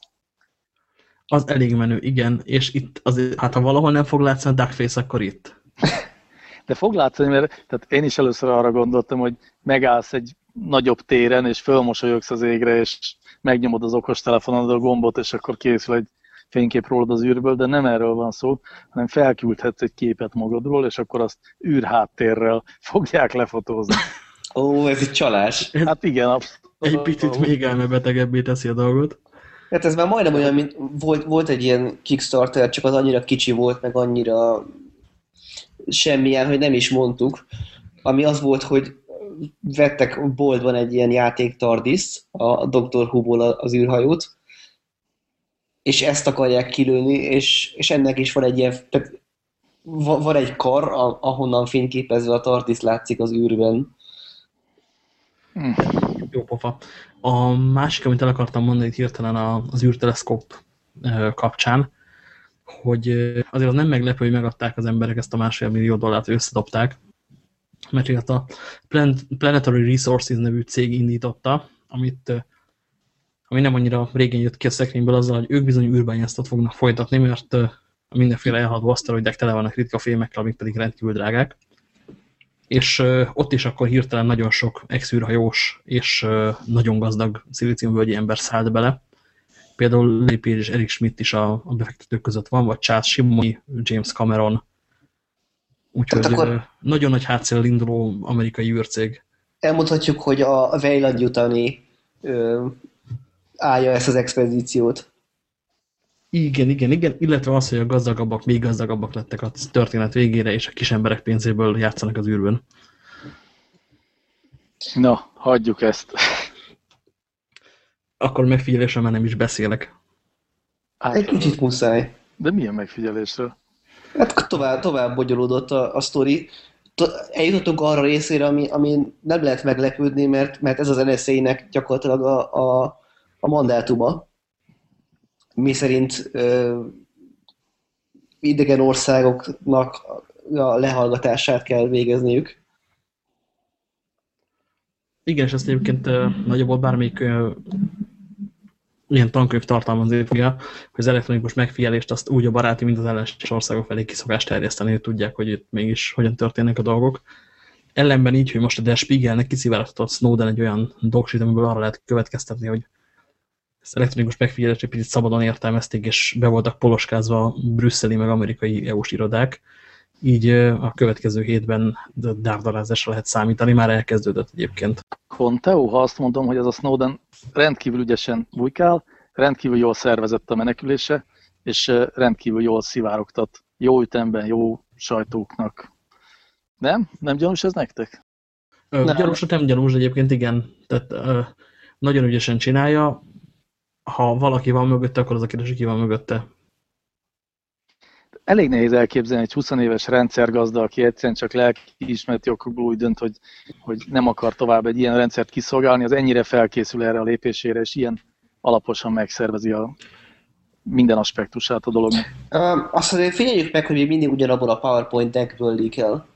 Az elég menő, igen, és itt azért, hát ha valahol nem fog látszani a Duckface, akkor itt. De fog látszani, mert tehát én is először arra gondoltam, hogy megállsz egy nagyobb téren, és fölmosolyogsz az égre, és megnyomod az okostelefonodra a gombot, és akkor készül egy fénykép rólad az űrből, de nem erről van szó, hanem felküldhetsz egy képet magadról, és akkor azt űrháttérrel fogják lefotózni. Ó, ez egy csalás. Hát igen, abszolút. Egy picit még elmebetegebbé teszi a dolgot. Hát ez már majdnem olyan, mint volt, volt egy ilyen Kickstarter, csak az annyira kicsi volt, meg annyira semmilyen, hogy nem is mondtuk. Ami az volt, hogy vettek boltban egy ilyen játék Tardis, a Dr. Who-ból az űrhajót, és ezt akarják kilőni, és, és ennek is van egy ilyen, tehát va- van egy kar, ahonnan fényképezve a Tardis látszik az űrben. Jó pofa. A másik, amit el akartam mondani hirtelen az űrteleszkóp kapcsán, hogy azért az nem meglepő, hogy megadták az emberek ezt a másfél millió dollárt, összedobták, mert ilyet a Plan- Planetary Resources nevű cég indította, amit, ami nem annyira régen jött ki a szekrényből azzal, hogy ők bizony űrbányászat fognak folytatni, mert mindenféle elhaladó aszteroidek tele vannak ritka fémekkel, amik pedig rendkívül drágák. És ott is akkor hirtelen nagyon sok ex-űrhajós és nagyon gazdag szilíciumvölgyi ember szállt bele. Például Page és Eric Schmidt is a, a befektetők között van, vagy Charles Simoni, James Cameron. Úgyhogy Tehát akkor- nagyon nagy hátszél induló amerikai űrcég. Elmondhatjuk, hogy a Vejland utáni ö, állja ezt az expedíciót. Igen, igen, igen, illetve az, hogy a gazdagabbak még gazdagabbak lettek a történet végére, és a kis emberek pénzéből játszanak az űrben. Na, hagyjuk ezt. Akkor megfigyelésre már nem is beszélek. Egy kicsit muszáj. De milyen megfigyelésről? Hát tovább, tovább bonyolódott a, a sztori. To- Eljutottunk arra részére, ami, ami nem lehet meglepődni, mert, mert ez az NSA-nek gyakorlatilag a, a, a mandátuma, mi szerint ö, idegen országoknak a lehallgatását kell végezniük. Igen, és ezt egyébként ö, nagyjából bármelyik ö, ilyen tankönyv tartalmazni fogja, hogy az elektronikus megfigyelést azt úgy a baráti, mint az ellenséges országok felé kiszokást terjeszteni, hogy tudják, hogy itt mégis hogyan történnek a dolgok. Ellenben így, hogy most a Der Spiegelnek kiszivárogtatott Snowden egy olyan doksit, amiből arra lehet következtetni, hogy ezt elektronikus megfigyelést egy picit szabadon értelmezték, és be voltak poloskázva brüsszeli meg amerikai EU-s irodák, így a következő hétben dárdarázásra lehet számítani, már elkezdődött egyébként. Conteo, ha azt mondom, hogy ez a Snowden rendkívül ügyesen bujkál, rendkívül jól szervezett a menekülése, és rendkívül jól szivárogtat jó ütemben, jó sajtóknak. Nem? Nem gyanús ez nektek? Ö, nem. Gyanús, nem gyanús, egyébként igen. Tehát ö, nagyon ügyesen csinálja. Ha valaki van mögötte, akkor az a kérdés, ki van mögötte elég nehéz elképzelni egy 20 éves rendszergazda, aki egyszerűen csak lelkiismereti okokból úgy dönt, hogy, hogy nem akar tovább egy ilyen rendszert kiszolgálni, az ennyire felkészül erre a lépésére, és ilyen alaposan megszervezi a minden aspektusát a dolognak. Uh, azt azért figyeljük meg, hogy még mindig ugyanabból a PowerPoint deckből líkel.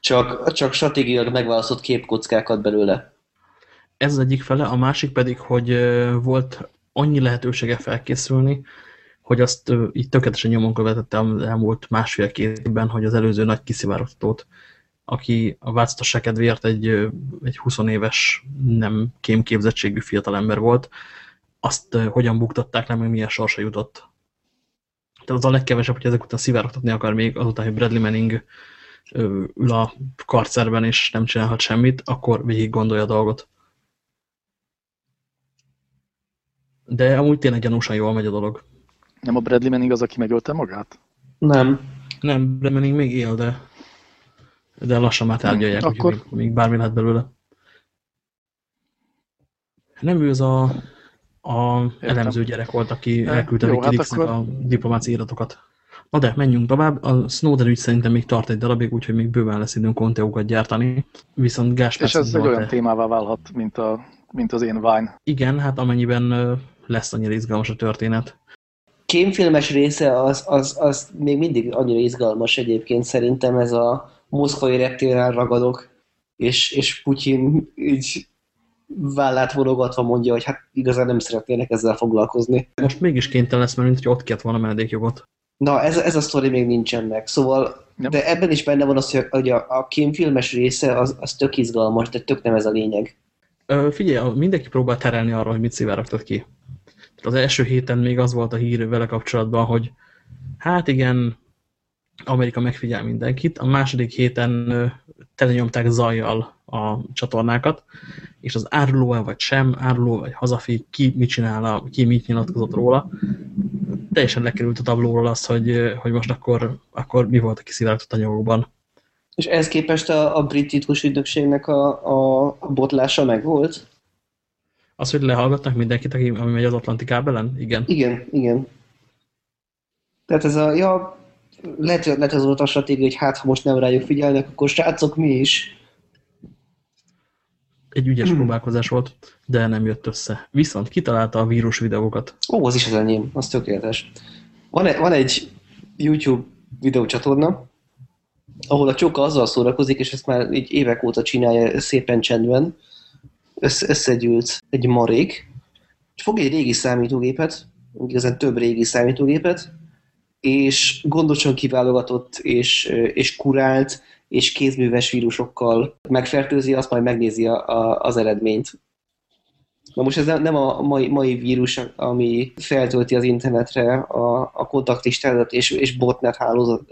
Csak, csak stratégiailag megválasztott képkockákat belőle. Ez az egyik fele, a másik pedig, hogy volt annyi lehetősége felkészülni, hogy azt így tökéletesen nyomon követette az elmúlt másfél-két hogy az előző nagy kiszivárogtatót, aki a változtasság kedvéért egy, egy 20 éves nem kémképzettségű fiatalember volt, azt hogyan buktatták le, meg milyen sorsa jutott. Tehát az a legkevesebb, hogy ezek után szivárogtatni akar még azután, hogy Bradley Manning ül a karcerben és nem csinálhat semmit, akkor végig gondolja a dolgot. De amúgy tényleg gyanúsan jól megy a dolog. Nem a Bradley Manning az, aki megölte magát? Nem. Nem, Bradley Manning még él, de, de lassan már tárgyalják, hmm, akkor... még, még bármi lehet belőle. Nem ő az a, a elemző gyerek volt, aki elküldte Wikileaksnek hát akkor... a diplomáci iratokat. Na de, menjünk tovább. A Snowden ügy szerintem még tart egy darabig, úgyhogy még bőven lesz időnk konteókat gyártani. Viszont Gáspár És ez egy olyan témává válhat, mint, a, mint az én Vine. Igen, hát amennyiben lesz annyira izgalmas a történet kémfilmes része az, az, az még mindig annyira izgalmas egyébként szerintem ez a moszkvai reptéren ragadok, és, és Putyin így vállát vonogatva mondja, hogy hát igazán nem szeretnének ezzel foglalkozni. Most mégis kénytelen lesz, mert mint hogy ott kért volna menedékjogot. Na, ez, ez a sztori még nincsen meg. Szóval, nem. de ebben is benne van az, hogy a, a kémfilmes része az, az tök izgalmas, de tök nem ez a lényeg. Ö, figyelj, mindenki próbál terelni arra, hogy mit szivárogtat ki az első héten még az volt a hír vele kapcsolatban, hogy hát igen, Amerika megfigyel mindenkit, a második héten telenyomták zajjal a csatornákat, és az áruló -e vagy sem, áruló vagy hazafi, ki mit csinál, ki mit nyilatkozott róla, teljesen lekerült a tablóról az, hogy, hogy most akkor, akkor mi volt a kiszivárgott anyagokban. És ez képest a, a brit titkos ügynökségnek a, a botlása megvolt? Az, hogy lehallgatnak mindenkit, aki, ami megy az Atlanti kábelen? Igen. Igen, igen. Tehát ez a, ja, lehet, lehet az volt a stratégia, hogy hát, ha most nem rájuk figyelnek, akkor srácok, mi is. Egy ügyes hmm. próbálkozás volt, de nem jött össze. Viszont kitalálta a vírus videókat. Ó, az is az enyém, az tökéletes. Van, -e, van egy YouTube videócsatorna, ahol a csóka azzal szórakozik, és ezt már így évek óta csinálja szépen csendben, össze, összegyűlt egy marék, fog egy régi számítógépet, igazán több régi számítógépet, és gondosan kiválogatott és, és kurált és kézműves vírusokkal megfertőzi, azt majd megnézi a, a, az eredményt. Na most ez nem a mai, mai vírus, ami feltölti az internetre a, a kontaktlistádat és, és botnet hálózat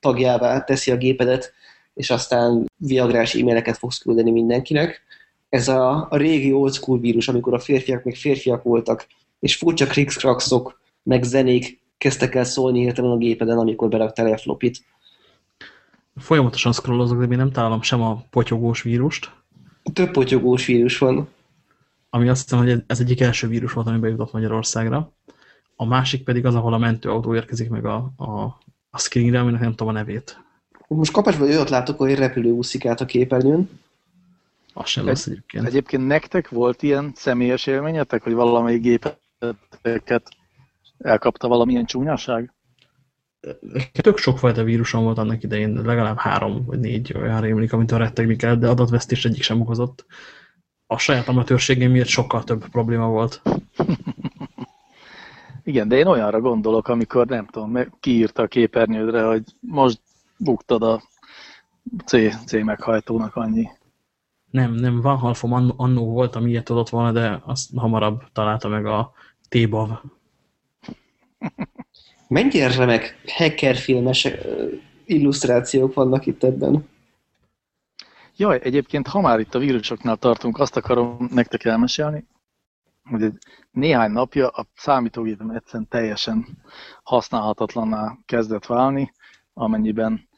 tagjává teszi a gépedet, és aztán viagrás e-maileket fogsz küldeni mindenkinek, ez a, a régi old school vírus, amikor a férfiak még férfiak voltak, és furcsa krikszkrakszok, meg zenék kezdtek el szólni hirtelen a gépeden, amikor beraktál a flopit. Folyamatosan scrollozok, de még nem találom sem a potyogós vírust. Több potyogós vírus van. Ami azt hiszem, hogy ez egyik első vírus volt, ami bejutott Magyarországra. A másik pedig az, ahol a mentőautó érkezik meg a, a, a screenre, aminek nem tudom a nevét. Most kapásban olyat látok, hogy repülő úszik át a képernyőn. Az sem lesz egyébként. Egyébként nektek volt ilyen személyes élményetek, hogy valamelyik gépeteket elkapta valamilyen csúnyaság? Tök sokfajta víruson volt annak idején, legalább három vagy négy olyan rémlik, amit a rettegni kell, de adatvesztés egyik sem okozott. A saját amatőrségém miatt sokkal több probléma volt. Igen, de én olyanra gondolok, amikor nem tudom, kiírta a képernyődre, hogy most buktad a C, C meghajtónak annyi. Nem, nem, Van Halfom annó volt, ami ilyet tudott volna, de azt hamarabb találta meg a T-bav. Mennyire remek hackerfilmes illusztrációk vannak itt ebben. Jaj, egyébként, ha már itt a vírusoknál tartunk, azt akarom nektek elmesélni, hogy egy néhány napja a számítógépem egyszerűen teljesen használhatatlanná kezdett válni, amennyiben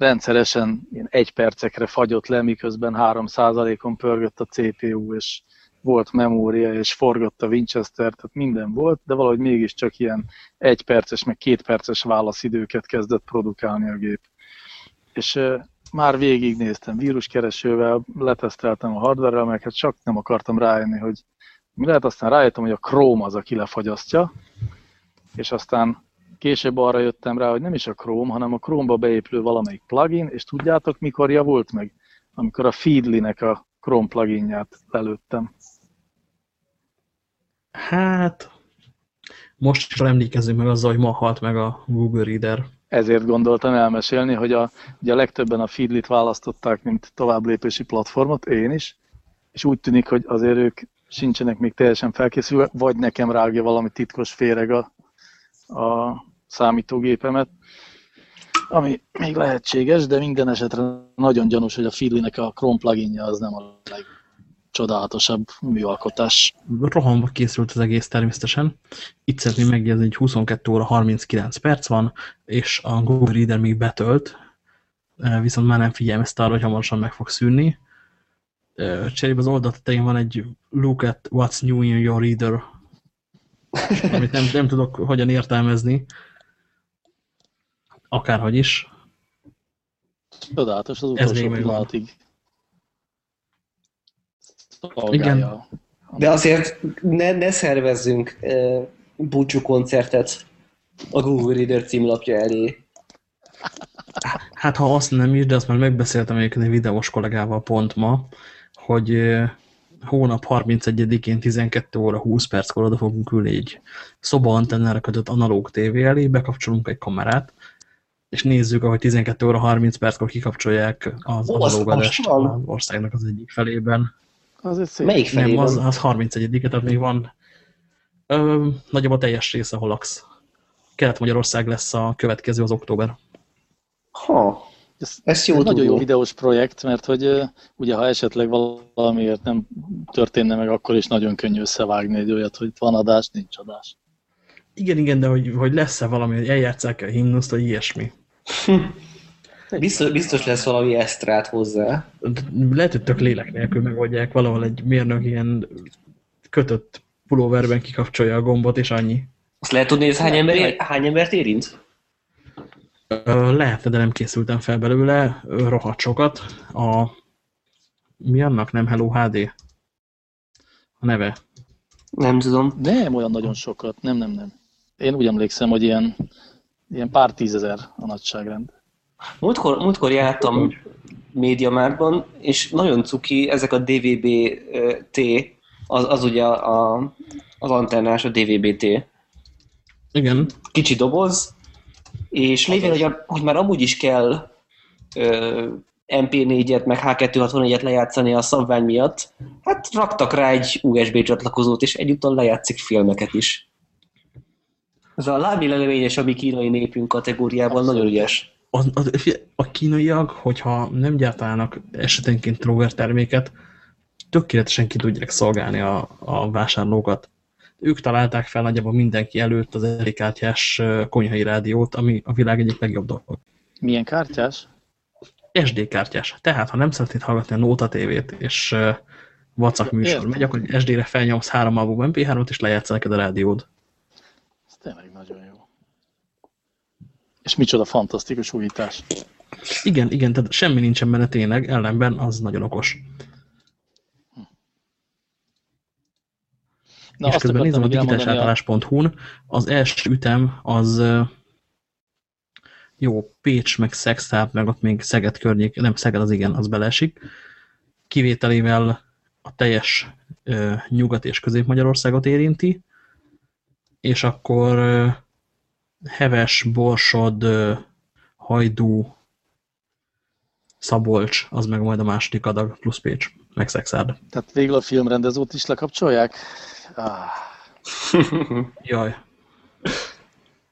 rendszeresen ilyen egy percekre fagyott le, miközben 3%-on pörgött a CPU, és volt memória, és forgott a Winchester, tehát minden volt, de valahogy mégiscsak ilyen egy perces, meg két perces válaszidőket kezdett produkálni a gép. És uh, már végignéztem víruskeresővel, leteszteltem a hardware-rel, mert hát csak nem akartam rájönni, hogy mi lehet, aztán rájöttem, hogy a Chrome az, aki lefagyasztja, és aztán később arra jöttem rá, hogy nem is a Chrome, hanem a Chrome-ba beépülő valamelyik plugin, és tudjátok, mikor javult meg? Amikor a Feedly-nek a Chrome pluginját lelőttem. Hát, most is emlékezünk meg azzal, hogy ma halt meg a Google Reader. Ezért gondoltam elmesélni, hogy a, ugye a legtöbben a Feedly-t választották, mint továbblépési platformot, én is, és úgy tűnik, hogy azért ők sincsenek még teljesen felkészülve, vagy nekem rágja valami titkos féreg a, a számítógépemet, ami még lehetséges, de minden esetre nagyon gyanús, hogy a Feedly-nek a Chrome pluginja az nem a legcsodálatosabb műalkotás. Rohanva készült az egész természetesen. Itt szeretném megjegyezni, hogy 22 óra 39 perc van, és a Google Reader még betölt, viszont már nem figyelmezte arra, hogy hamarosan meg fog szűnni. Cserébe az oldal tetején van egy look at what's new in your reader, amit nem, nem tudok hogyan értelmezni, akárhogy is. Csodálatos az utolsó pillanatig. Igen. De azért ne, ne szervezzünk uh, búcsú koncertet a Google Reader címlapja elé. Hát ha azt nem is, de azt már megbeszéltem egyébként egy videós kollégával pont ma, hogy hónap 31-én 12 óra 20 perckor oda fogunk ülni egy szoba antennára kötött analóg tévé elé, bekapcsolunk egy kamerát, és nézzük, ahogy 12 óra 30 perckor kikapcsolják az analógadást az országnak az egyik felében. Az egy szép. Melyik felében? Nem, az, az 31 tehát még van ö, nagyobb a teljes része, ahol laksz. Kelet-Magyarország lesz a következő, az október. Ha, ez, ez jó ez nagyon jó videós projekt, mert hogy ugye ha esetleg valamiért nem történne meg, akkor is nagyon könnyű összevágni egy olyat, hogy van adás, nincs adás. Igen, igen, de hogy, hogy lesz-e valami, hogy eljátszák a himnuszt, vagy ilyesmi. Biztos, biztos lesz valami esztrát hozzá. Lehet, hogy tök lélek nélkül megoldják, valahol egy mérnök ilyen kötött pulóverben kikapcsolja a gombot, és annyi. Azt lehet tudni, hogy ez hány, ember, hány embert érint? Lehetne, de nem készültem fel belőle. Rohadt sokat. A... Mi annak nem Hello HD? A neve. Nem tudom. Nem olyan nagyon sokat, nem, nem, nem. Én úgy emlékszem, hogy ilyen, ilyen pár tízezer a nagyságrend. Múltkor, múltkor jártam médiamárban, és nagyon cuki, ezek a DVB-T, az, az ugye a, az antennás, a DVB-T. Igen. Kicsi doboz, és lévén, hogy, a, hogy már amúgy is kell ö, MP4-et, meg H264-et lejátszani a szabvány miatt, hát raktak rá egy USB csatlakozót, és egyúttal lejátszik filmeket is. Ez a lábi lelövényes, ami kínai népünk kategóriában nagyon ügyes. A, a, a kínaiak, hogyha nem gyártanának esetenként Trover terméket, tökéletesen ki tudják szolgálni a, a vásárlókat. Ők találták fel nagyjából mindenki előtt az erikártyás konyhai rádiót, ami a világ egyik legjobb dolog. Milyen kártyás? SD kártyás. Tehát, ha nem szeretnéd hallgatni a Nóta TV-t, és uh, vacak műsor Értem. megy, akkor SD-re felnyomsz három album MP3-ot, és lejátsz neked a rádiód. Tényleg nagyon jó. És micsoda fantasztikus újítás. Igen, igen, tehát semmi nincsen benne tényleg, ellenben az nagyon okos. Na, és közben nézem a digitálisátállás.hu-n, az első ütem az jó, Pécs, meg Szextáp, meg ott még Szeged környék, nem Szeged az igen, az beleesik. Kivételével a teljes ö, nyugat és közép-Magyarországot érinti. És akkor Heves, Borsod, Hajdú, Szabolcs, az meg majd a második adag, plusz Pécs, meg Szexárd. Tehát végül a filmrendezőt is lekapcsolják? Ah, Jaj,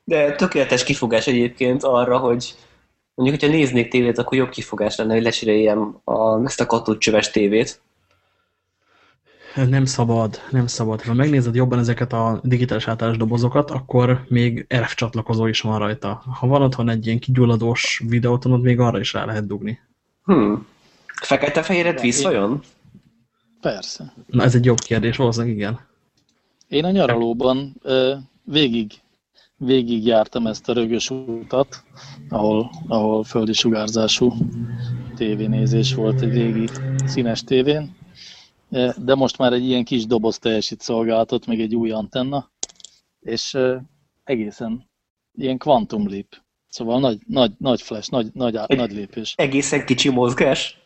De tökéletes kifogás egyébként arra, hogy mondjuk, hogyha néznék tévét, akkor jobb kifogás lenne, hogy lecseréljem a, ezt a katócsöves tévét. Nem szabad, nem szabad. Ha megnézed jobban ezeket a digitális átállás dobozokat, akkor még RF csatlakozó is van rajta. Ha van otthon egy ilyen kigyulladós videótonod, még arra is rá lehet dugni. Hmm. Fekete-fehéret vajon? persze. Na ez egy jobb kérdés, valószínűleg igen. Én a nyaralóban ö, végig, végig jártam ezt a rögös utat, ahol, ahol földi sugárzású tévénézés volt egy régi színes tévén, de most már egy ilyen kis doboz teljesít szolgáltat, meg egy új antenna, és egészen ilyen quantum leap. Szóval nagy, nagy, nagy flash, nagy, nagy, Egy- nagy lépés. Egészen kicsi mozgás.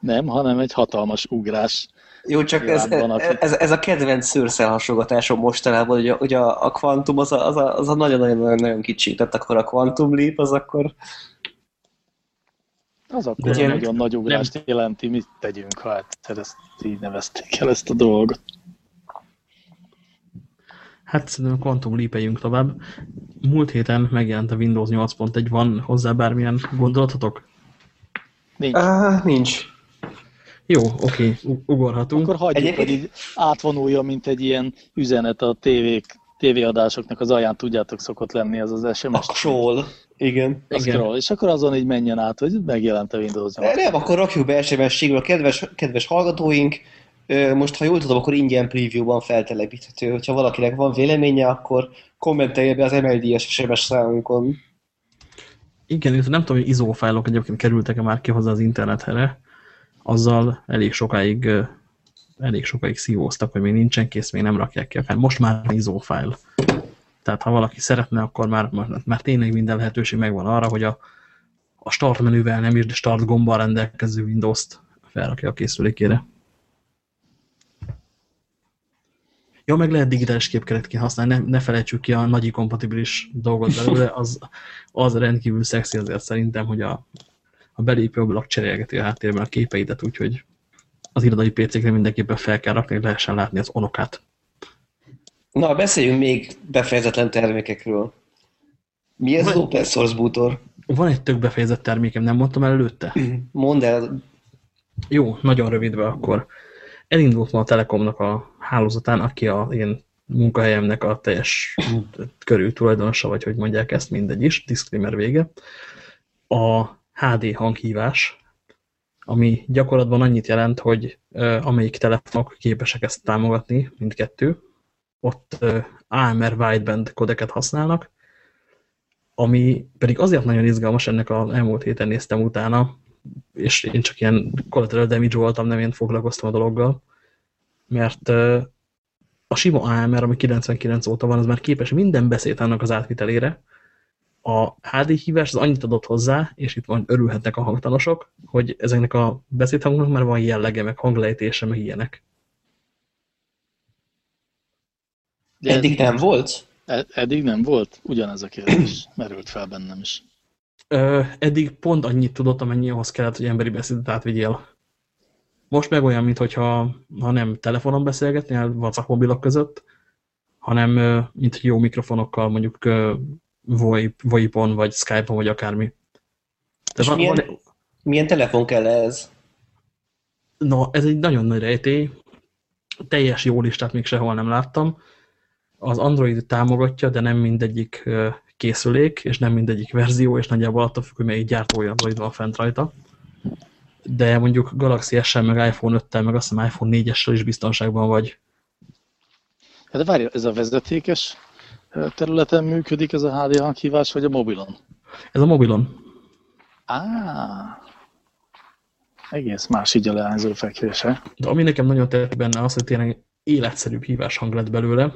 Nem, hanem egy hatalmas ugrás. Jó, csak ez, ez, ez a kedvenc szőrszel hasogatásom mostanában, hogy a, hogy a, a kvantum az a, nagyon-nagyon-nagyon kicsi. Tehát akkor a quantum leap az akkor... Az akkor De egy nem- nagyon nagy ugrást jelenti, mit tegyünk, ha egyszer ezt így nevezték el ezt a dolgot. Hát szerintem Quantum Leap tovább. Múlt héten megjelent a Windows 8.1, van hozzá bármilyen gondolatotok? Nincs. Ah, nincs. Jó, oké, ugorhatunk. Akkor hagyjuk, Egyébként- hogy így átvonuljon, mint egy ilyen üzenet a tévék, tévéadásoknak az alján, tudjátok, szokott lenni ez az A SMS. Igen. A Igen. scroll, és akkor azon így menjen át, hogy megjelent a Windows 8. Nem, akkor rakjuk be SMS-ségről. Kedves, kedves hallgatóink, most ha jól tudom, akkor ingyen preview-ban feltelepíthető. Hogyha valakinek van véleménye, akkor kommentelje be az MLD-es SMS számunkon. Igen, illetve nem tudom, hogy ISO fájlok egyébként kerültek-e már ki hozzá az internetre. Azzal elég sokáig, elég sokáig szívóztak, hogy még nincsen kész, még nem rakják ki. Akár most már ISO fájl. Tehát ha valaki szeretne, akkor már, már, tényleg minden lehetőség megvan arra, hogy a, a start menüvel nem is, de start gombbal rendelkező Windows-t felrakja a készülékére. Ja, meg lehet digitális képkeretként használni, ne, ne felejtsük ki a nagyi kompatibilis dolgot belőle, az, az rendkívül szexi azért szerintem, hogy a, a belépő ablak cserélgeti a háttérben a képeidet, úgyhogy az irodai PC-kre mindenképpen fel kell rakni, hogy lehessen látni az onokát. Na, beszéljünk még befejezetlen termékekről. Mi ez az open source bútor? Van egy tök befejezett termékem, nem mondtam el előtte? Mondd el, Jó, nagyon rövidve akkor. Elindult ma a Telekomnak a hálózatán, aki a én munkahelyemnek a teljes körül tulajdonosa, vagy hogy mondják ezt, mindegy is, disclaimer vége. A HD hanghívás, ami gyakorlatban annyit jelent, hogy amelyik telefonok képesek ezt támogatni, mindkettő, ott AMR wideband kodeket használnak, ami pedig azért nagyon izgalmas, ennek az elmúlt héten néztem utána, és én csak ilyen collateral damage voltam, nem én foglalkoztam a dologgal, mert a sima AMR, ami 99 óta van, az már képes minden beszédhának az átvitelére. A HD hívás az annyit adott hozzá, és itt van örülhetnek a hangtanosok, hogy ezeknek a beszédhangoknak már van jellege, meg hanglejtése, meg ilyenek. De eddig nem volt? ed- eddig nem volt? Ugyanez a kérdés merült fel bennem is. Ö, eddig pont annyit tudott, amennyi ahhoz kellett, hogy emberi beszédet átvigyél. Most meg olyan, mintha ha nem telefonon beszélgetnél, WhatsApp mobilok között, hanem mint jó mikrofonokkal, mondjuk VoIP, VoIP-on, vagy Skype-on, vagy akármi. És van, milyen- van, Milyen telefon kell ez? no, ez egy nagyon nagy rejtély. Teljes jó listát még sehol nem láttam. Az Android támogatja, de nem mindegyik készülék, és nem mindegyik verzió, és nagyjából attól függ, hogy melyik gyártói Android van fent rajta. De mondjuk Galaxy S-sel, meg iPhone 5-tel, meg azt hiszem iPhone 4-essel is biztonságban vagy. Hát de várj, ez a vezetékes területen működik ez a HD hanghívás, vagy a mobilon? Ez a mobilon. Á, egész más így a leányzó fekvése. De ami nekem nagyon tetszik benne az, hogy tényleg életszerűbb hívás hang lett belőle,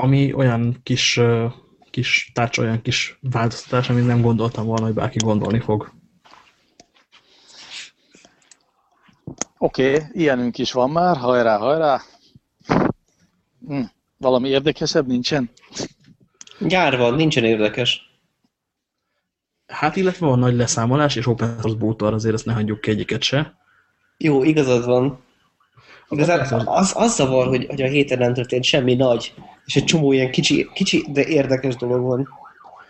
ami olyan kis, kis tács, olyan kis változtatás, amit nem gondoltam volna, hogy bárki gondolni fog. Oké, okay, ilyenünk is van már, hajrá, hajrá. Hm, valami érdekesebb nincsen? Gyár van, nincsen érdekes. Hát illetve van nagy leszámolás, és open source bútor, azért ezt ne hagyjuk ki egyiket se. Jó, igazad van. Igazán az, az zavar, hogy, hogy a héten nem történt semmi nagy, és egy csomó ilyen kicsi, kicsi, de érdekes dolog van.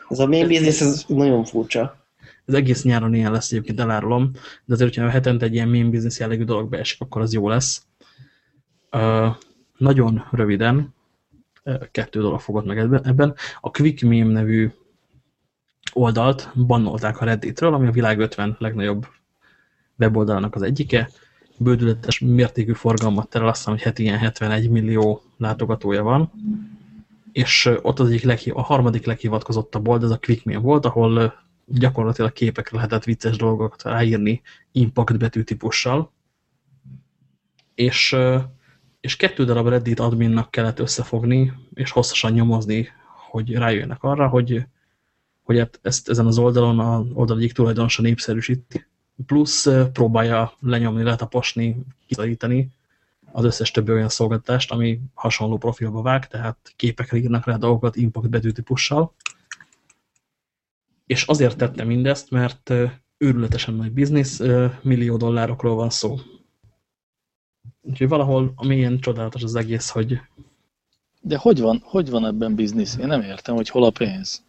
Ez a main business, ez nagyon furcsa. Ez egész nyáron ilyen lesz, egyébként elárulom, de azért, hogyha hetente egy ilyen main business jellegű dolog beesik, akkor az jó lesz. Uh, nagyon röviden, kettő dolog fogott meg ebben. A Quick Meme nevű oldalt bannolták a Redditről, ami a világ 50 legnagyobb weboldalának az egyike. Bődületes mértékű forgalmat terel, azt hiszem, hogy heti ilyen 71 millió látogatója van. És ott az egyik leghiv, a harmadik leghivatkozottabb oldal, ez a QuickMeme volt, ahol gyakorlatilag képekre lehetett vicces dolgokat ráírni impact betűtípussal. És, és kettő darab Reddit adminnak kellett összefogni, és hosszasan nyomozni, hogy rájöjjenek arra, hogy hogy hát ezt ezen az oldalon a oldal egyik tulajdonosa népszerűsíti, plusz próbálja lenyomni, letaposni, kiszorítani az összes többi olyan szolgáltást, ami hasonló profilba vág, tehát képekre írnak rá dolgokat impact betűtípussal. És azért tette mindezt, mert őrületesen nagy biznisz, millió dollárokról van szó. Úgyhogy valahol milyen csodálatos az egész, hogy... De hogy van, hogy van ebben biznisz? Én nem értem, hogy hol a pénz.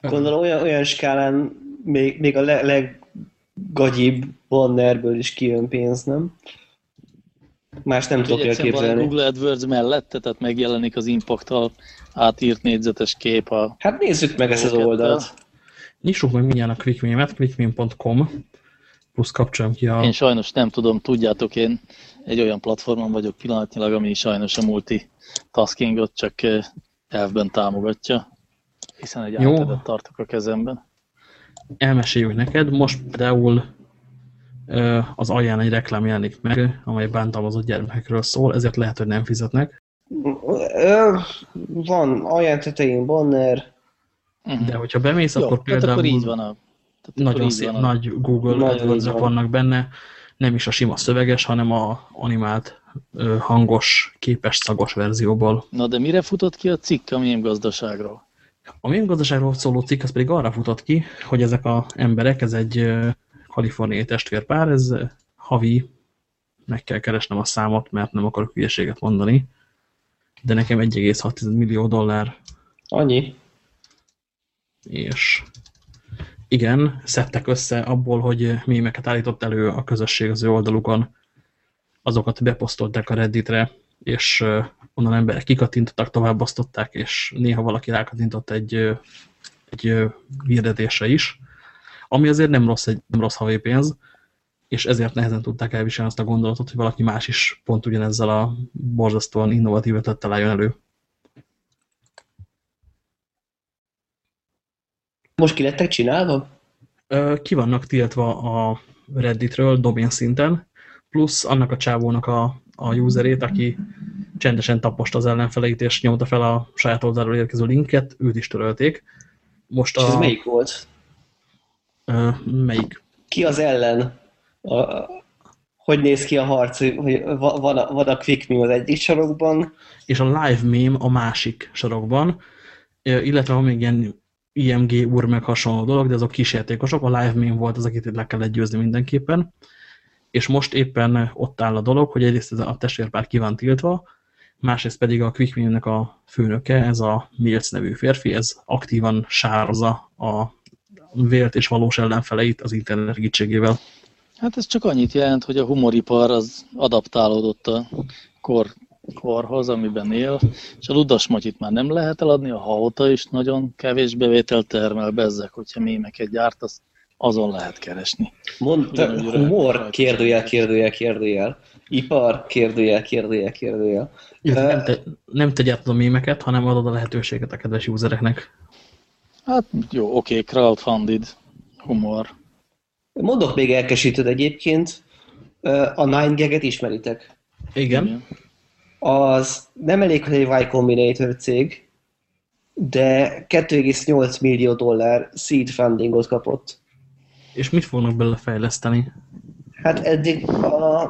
Gondolom olyan, olyan skálán még, még a le, leggagyibb bannerből is kijön pénz, nem? Más nem tudok elképzelni. Google AdWords mellette, tehát megjelenik az impacttal átírt négyzetes kép a... Hát nézzük meg ezt az oldalt. Nyissuk meg mindjárt a quickmeme-et, quickmeme.com plusz kapcsoljam ki a... Én sajnos nem tudom, tudjátok, én egy olyan platformon vagyok pillanatnyilag, ami sajnos a multitaskingot csak elvben támogatja hiszen egy Jó. tartok a kezemben. Elmeséljük neked, most például az alján egy reklám jelenik meg, amely bántalmazott gyermekekről szól, ezért lehet, hogy nem fizetnek. Van alján tetején banner. Mhm. De hogyha bemész, Jó, akkor például akkor így van a, nagyon szép, a... nagy Google adwords van. vannak benne, nem is a sima szöveges, hanem a animált, hangos, képes, szagos verzióból. Na de mire futott ki a cikk a mém gazdaságról? A mémgazdaságról szóló cikk az pedig arra futott ki, hogy ezek az emberek, ez egy kaliforniai testvérpár, ez havi, meg kell keresnem a számot, mert nem akarok hülyeséget mondani, de nekem 1,6 millió dollár. Annyi? És igen, szedtek össze abból, hogy mémeket állított elő a közösség az ő oldalukon, azokat beposztolták a Redditre, és onnan emberek kikattintottak, továbbasztották, és néha valaki rákattintott egy, egy hirdetésre is, ami azért nem rossz, egy, nem rossz havi pénz, és ezért nehezen tudták elviselni azt a gondolatot, hogy valaki más is pont ugyanezzel a borzasztóan innovatív ötlettel álljon elő. Most ki lettek csinálva? Ki vannak tiltva a Redditről domain szinten, plusz annak a csávónak a, a userét, aki csendesen tapost az ellenfeleit, és nyomta fel a saját oldalról érkező linket, őt is törölték. Most a... Ez melyik volt? Uh, melyik? Ki az ellen? A, hogy néz ki a harc, hogy van a, van a quick meme az egyik sarokban. És a live meme a másik sarokban, illetve van még ilyen IMG úr meg hasonló dolog, de azok kísértékosok. A live meme volt az, akit le kellett győzni mindenképpen. És most éppen ott áll a dolog, hogy egyrészt ez a testvérpár ki van tiltva, másrészt pedig a QuickMeme-nek a főnöke, ez a Mills nevű férfi, ez aktívan sározza a vélt és valós ellenfeleit az internet segítségével. Hát ez csak annyit jelent, hogy a humoripar az adaptálódott a kor, korhoz, amiben él, és a ludasmatyit már nem lehet eladni, a haota is nagyon kevés bevételt termel bezzek, hogyha mémeket gyárt, az azon lehet keresni. Mondta, humor, kérdőjel, kérdőjel, kérdőjel. Ipar, kérdőjel, kérdőjel, kérdőjel. nem, te, nem te gyártod a mémeket, hanem adod a lehetőséget a kedves usereknek. Hát jó, oké, okay, crowdfunded humor. Mondok még elkesítőd egyébként, a 9 ismeritek? Igen. Igen. Az nem elég, hogy egy Y Combinator cég, de 2,8 millió dollár seed fundingot kapott. És mit fognak belőle fejleszteni? Hát eddig a,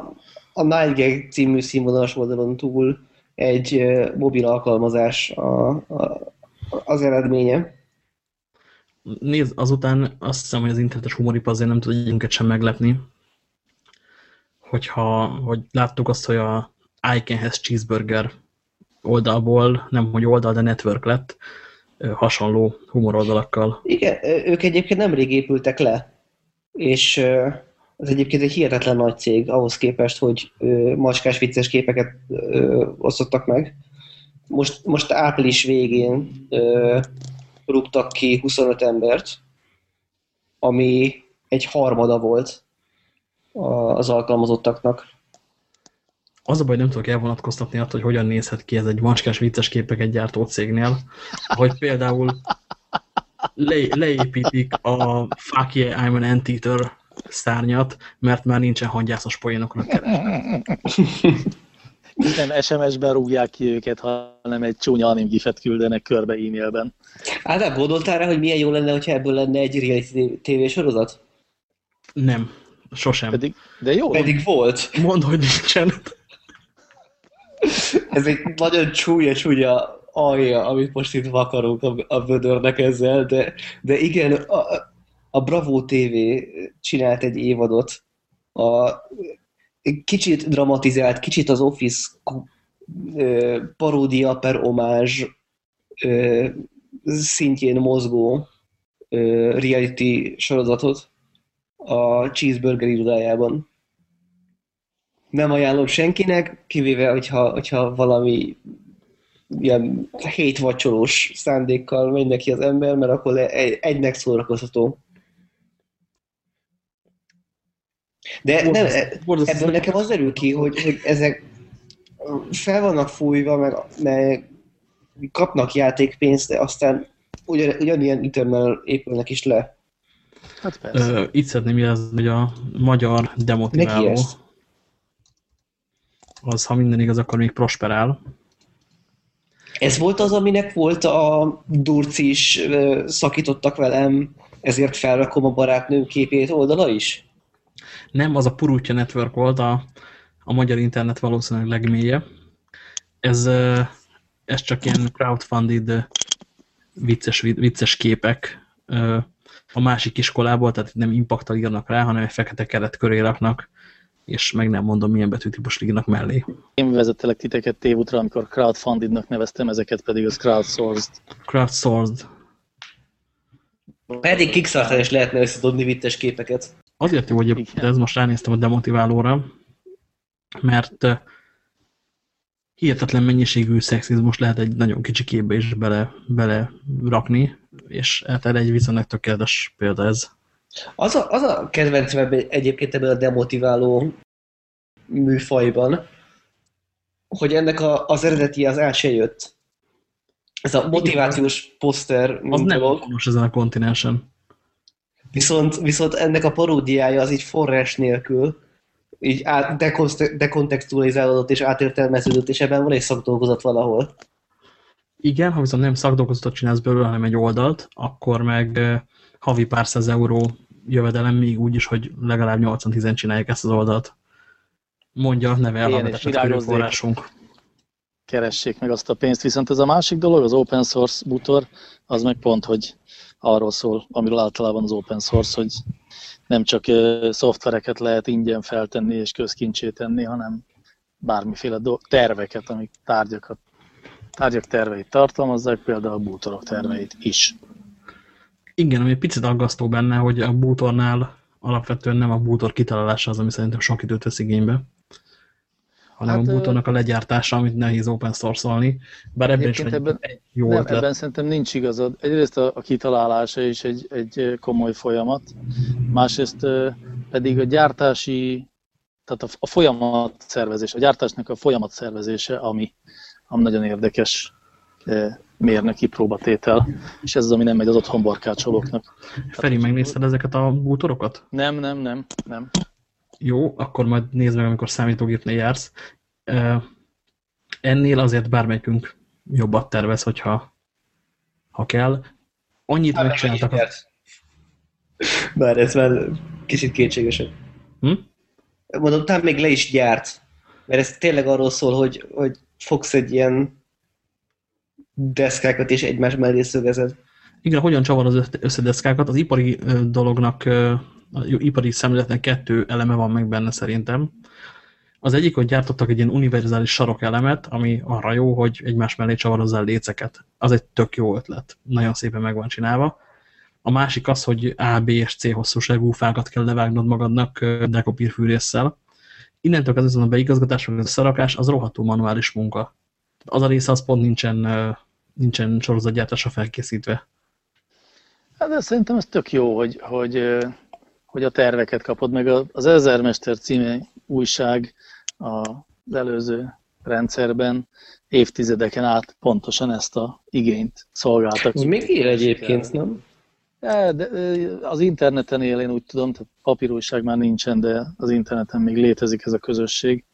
a Nightgag című színvonalas oldalon túl egy mobil alkalmazás a, a, az eredménye. Nézd, azután azt hiszem, hogy az internetes humoripar azért nem tud együnket sem meglepni, hogyha, hogy láttuk azt, hogy a I Can Has Cheeseburger oldalból, nem hogy oldal, de network lett, hasonló humoroldalakkal. Igen, ők egyébként nemrég épültek le, és ez egyébként egy hihetetlen nagy cég ahhoz képest, hogy macskás vicces képeket osztottak meg. Most, most április végén rúgtak ki 25 embert, ami egy harmada volt az alkalmazottaknak. Az a baj, nem tudok elvonatkoztatni attól, hogy hogyan nézhet ki ez egy macskás vicces képeket gyártó cégnél, hogy például le, leépítik a Fuck yeah, I'm an anteater szárnyat, mert már nincsen hangyászos poénokra keres. Nem SMS-ben rúgják ki őket, hanem egy csúnya anim gifet küldenek körbe e-mailben. Nem gondoltál rá, hogy milyen jó lenne, hogyha ebből lenne egy reality tévésorozat? Nem, sosem. Pedig, de jó, Pedig volt. Mondd, hogy nincsen. Ez egy nagyon csúnya, csúnya alja, amit most itt vakarunk a, a vödörnek ezzel, de, de igen, a, a Bravo TV csinált egy évadot, a, kicsit dramatizált, kicsit az Office paródia per omázs szintjén mozgó reality sorozatot a Cheeseburger irodájában. Nem ajánlom senkinek, kivéve, hogyha, hogyha valami ilyen hétvacsolós szándékkal megy neki az ember, mert akkor egynek szórakozható. De nem, e- Borzasztó. ebből nekem az derül ki, hogy, hogy ezek fel vannak fújva, meg, meg kapnak játékpénzt, de aztán ugyan, ugyanilyen ütemmal épülnek is le. hát persze. Ö, itt szeretném jelezni, hogy a magyar demotiváló, az, ha minden igaz, akkor még prosperál. Ez volt az, aminek volt a durcis ö, szakítottak velem, ezért felrakom a barátnőm képét oldala is? Nem, az a Purutya Network volt, a, a magyar internet valószínűleg legmélye. Ez, ez csak ilyen crowdfunded vicces, vicces képek a másik iskolából, tehát nem impactal írnak rá, hanem egy fekete keret köré raknak, és meg nem mondom, milyen betűtípus írnak mellé. Én vezettelek titeket tévútra, amikor crowdfundednak neveztem, ezeket pedig az crowdsourced. Crowdsourced. Pedig Kickstarter is lehetne összedobni vittes képeket. Azért jó, hogy Igen. de ez most ránéztem a demotiválóra, mert hihetetlen mennyiségű szexizmus lehet egy nagyon kicsi képbe is bele, bele rakni, és hát erre egy viszonylag tökéletes példa ez. Az a, az a kedvencem egyébként ebben a demotiváló műfajban, hogy ennek a, az eredeti az el se jött. Ez a motivációs poszter Az nem honos ezen a kontinensen. Viszont, viszont ennek a paródiája az így forrás nélkül, így át, dekontextualizálódott és átértelmeződött, és ebben van egy szakdolgozat valahol. Igen, ha viszont nem szakdolgozatot csinálsz belőle, hanem egy oldalt, akkor meg ö, havi pár száz euró jövedelem, még úgy is, hogy legalább 80-10 csinálják ezt az oldalt. Mondja, neve virágozzék. körülforrásunk. keressék meg azt a pénzt. Viszont ez a másik dolog, az open source bútor, az meg pont, hogy arról szól, amiről általában az open source, hogy nem csak ö, szoftvereket lehet ingyen feltenni és közkincsé tenni, hanem bármiféle terveket, amik tárgyakat, tárgyak terveit tartalmazzák, például a bútorok terveit is. Igen, ami egy picit aggasztó benne, hogy a bútornál alapvetően nem a bútor kitalálása az, ami szerintem sok időt vesz igénybe, hanem Hát, a bútornak a legyártása, amit nehéz open source-olni. Bár ebben is ebben- egy jó Nem, ötlet. ebben szerintem nincs igazad. Egyrészt a, a kitalálása is egy, egy komoly folyamat, másrészt pedig a gyártási, tehát a, a folyamat szervezés, a gyártásnak a folyamat szervezése, ami, ami nagyon érdekes mérnöki próbatétel, és ez az, ami nem megy az otthon barkácsolóknak. Feri, megnézted ezeket a bútorokat? Nem, nem, nem, nem. Jó, akkor majd nézd meg, amikor számítógépnél jársz. Ennél azért bármelyikünk jobbat tervez, hogyha ha kell. Annyit megcsináltak. Az... Bár ez már kicsit kétségesebb. Hm? mondom, talán még le is gyárt, mert ez tényleg arról szól, hogy, hogy fogsz egy ilyen deszkákat és egymás mellé szögezed. Igen, hogyan csavar az összedeszkákat? Az ipari dolognak, az ipari szemléletnek kettő eleme van meg benne szerintem. Az egyik, hogy gyártottak egy ilyen univerzális sarokelemet, ami arra jó, hogy egymás mellé csavarozzál léceket. Az egy tök jó ötlet. Nagyon szépen meg van csinálva. A másik az, hogy A, B és C hosszúságú fákat kell levágnod magadnak dekopírfűrésszel. Innentől kezdve a beigazgatás, vagy a szarakás, az rohadtul manuális munka. Az a része az pont nincsen, nincsen sorozatgyártásra felkészítve. Hát de szerintem ez tök jó, hogy, hogy, hogy a terveket kapod, meg az Ezermester című újság az előző rendszerben évtizedeken át pontosan ezt a igényt szolgáltak. Ez még él egyébként, nem? De, de az interneten él, én úgy tudom, tehát papírújság már nincsen, de az interneten még létezik ez a közösség.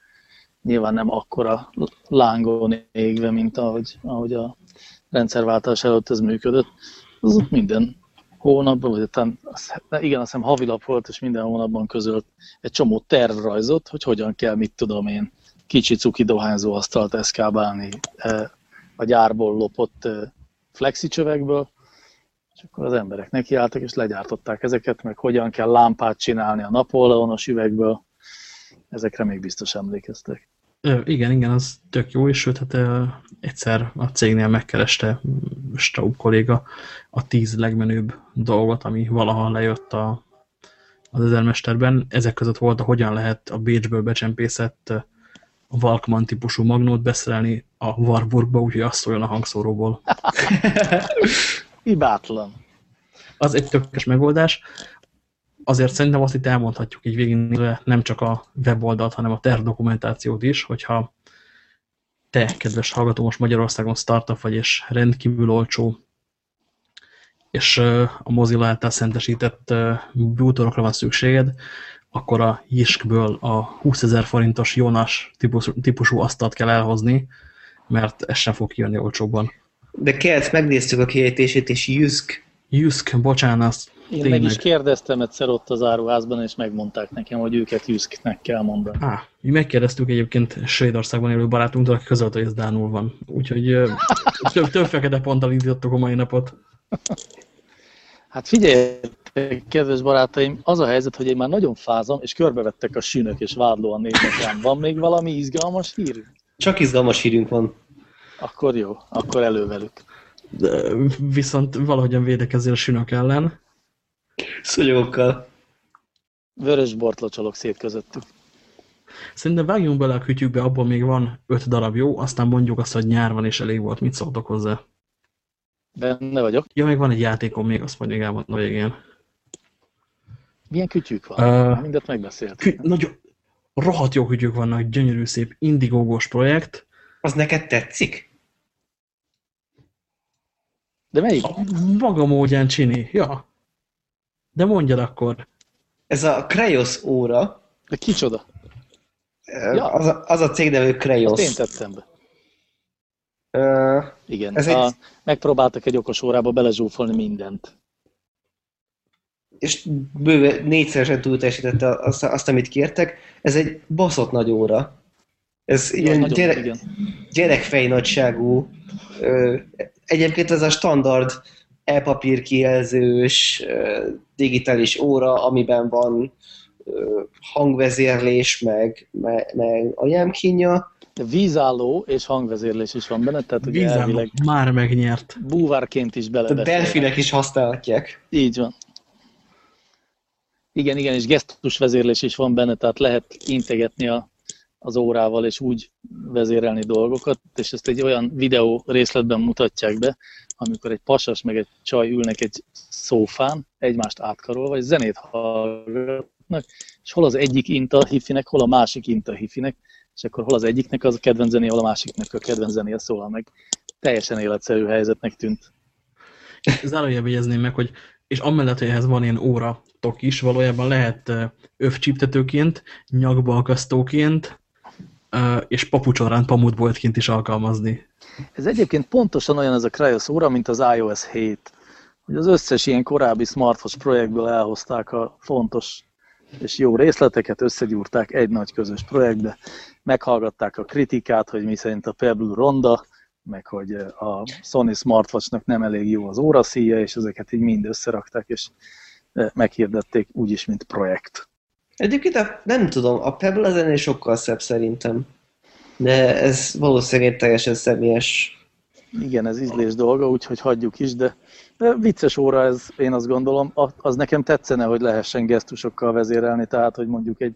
Nyilván nem akkora lángon égve, mint ahogy, ahogy a rendszerváltás előtt ez működött. Az minden hónapban, vagy talán, igen, azt hiszem havilap volt, és minden hónapban közölt egy csomó tervrajzot, hogy hogyan kell, mit tudom én, kicsi cuki dohányzó asztalt eszkábálni a gyárból lopott flexi csövekből, és akkor az emberek nekiálltak, és legyártották ezeket, meg hogyan kell lámpát csinálni a napóleonos üvegből, ezekre még biztos emlékeztek. Ö, igen, igen, az tök jó, és sőt, hát ö, egyszer a cégnél megkereste Straub kolléga a tíz legmenőbb dolgot, ami valaha lejött a, az ezermesterben. Ezek között volt, a hogyan lehet a Bécsből becsempészett Valkman típusú magnót beszerelni a Warburgba, úgyhogy azt szóljon a hangszóróból. Ibátlan. Az egy tökéletes megoldás. Azért szerintem azt itt elmondhatjuk így végig, nem csak a weboldalt, hanem a tervdokumentációt is, hogyha te, kedves hallgató, most Magyarországon startup vagy, és rendkívül olcsó, és a Mozilla által szentesített bútorokra van szükséged, akkor a Jiskből a 20 ezer forintos Jonas típusú, típusú asztalt kell elhozni, mert ez sem fog kijönni olcsóbban. De Kelt, megnéztük a kiejtését, és Jusk. Jusk, bocsánat. Én tényleg. meg is kérdeztem egyszer ott az áruházban, és megmondták nekem, hogy őket Jusknek kell mondani. Á, mi megkérdeztük egyébként Svédországban élő barátunktól, aki közölte, hogy ez Dánul van. Úgyhogy több, több fekete ponttal indítottuk a mai napot. Hát figyelj, kedves barátaim, az a helyzet, hogy én már nagyon fázom, és körbevettek a sűnök, és vádlóan néznek rám. Van még valami izgalmas hír? Csak izgalmas hírünk van. Akkor jó, akkor elő velük. De viszont valahogyan védekezzél a sűnök ellen. Szúnyogokkal. Vörös bort locsolok szét közöttük. Szerintem vágjunk bele a kütyükbe, abból még van öt darab jó, aztán mondjuk azt, hogy nyár van és elég volt. Mit szóltok hozzá? Benne vagyok. Ja, még van egy játékom még, azt mondjuk elmondom a végén. Milyen kütyük van? Uh, Mindet megbeszéltük. Kü nagyon rohadt jó kütyük vannak, gyönyörű szép indigógós projekt. Az neked tetszik? De melyik? A maga módján csini, ja. De mondjad akkor. Ez a Krajos óra. De kicsoda? Ja. Az, a, az a cég nevű Krajos. Azt én tettem be. Uh, Igen, ez a, egy... megpróbáltak egy okos órába belezsúfolni mindent. És bőve négyszeresen túlteljesítette azt, azt, amit kértek. Ez egy baszott nagy óra. Ez Jó, ilyen nagyon, gyere, igen. gyerekfejnagyságú. Egyébként ez a standard e-papír kijelzős digitális óra, amiben van hangvezérlés, meg, meg, meg anyámkínja. Vízálló és hangvezérlés is van benne, tehát ugye Vízálló, elvileg már megnyert. Búvárként is bele. Delfinek is használhatják. Így van. Igen, igen, és gesztusvezérlés is van benne, tehát lehet integetni a, az órával, és úgy vezérelni dolgokat, és ezt egy olyan videó részletben mutatják be, amikor egy pasas meg egy csaj ülnek egy szófán, egymást átkarolva, és zenét hallgatnak, és hol az egyik inta hifinek, hol a másik inta hifinek, és akkor hol az egyiknek az a kedvenc zené, hol a másiknak a kedvenc zenéje szólal meg. Teljesen életszerű helyzetnek tűnt. Zárójelbe jegyezném meg, hogy és amellett, hogy ehhez van ilyen óratok is, valójában lehet övcsíptetőként, nyakbalkasztóként, és papucsorán pamutboltként is alkalmazni. Ez egyébként pontosan olyan ez a Cryos óra, mint az iOS 7. Hogy az összes ilyen korábbi smartphone projektből elhozták a fontos és jó részleteket összegyúrták egy nagy közös projektbe, meghallgatták a kritikát, hogy mi szerint a Pebble ronda, meg hogy a Sony Smartwatchnak nem elég jó az óraszíja, és ezeket így mind összerakták, és meghirdették úgyis, mint projekt. Egyébként nem tudom, a Pebble az ennél sokkal szebb szerintem. De ez valószínűleg teljesen személyes. Igen, ez ízlés dolga, úgyhogy hagyjuk is, de, de vicces óra ez, én azt gondolom. Az nekem tetszene, hogy lehessen gesztusokkal vezérelni, tehát hogy mondjuk egy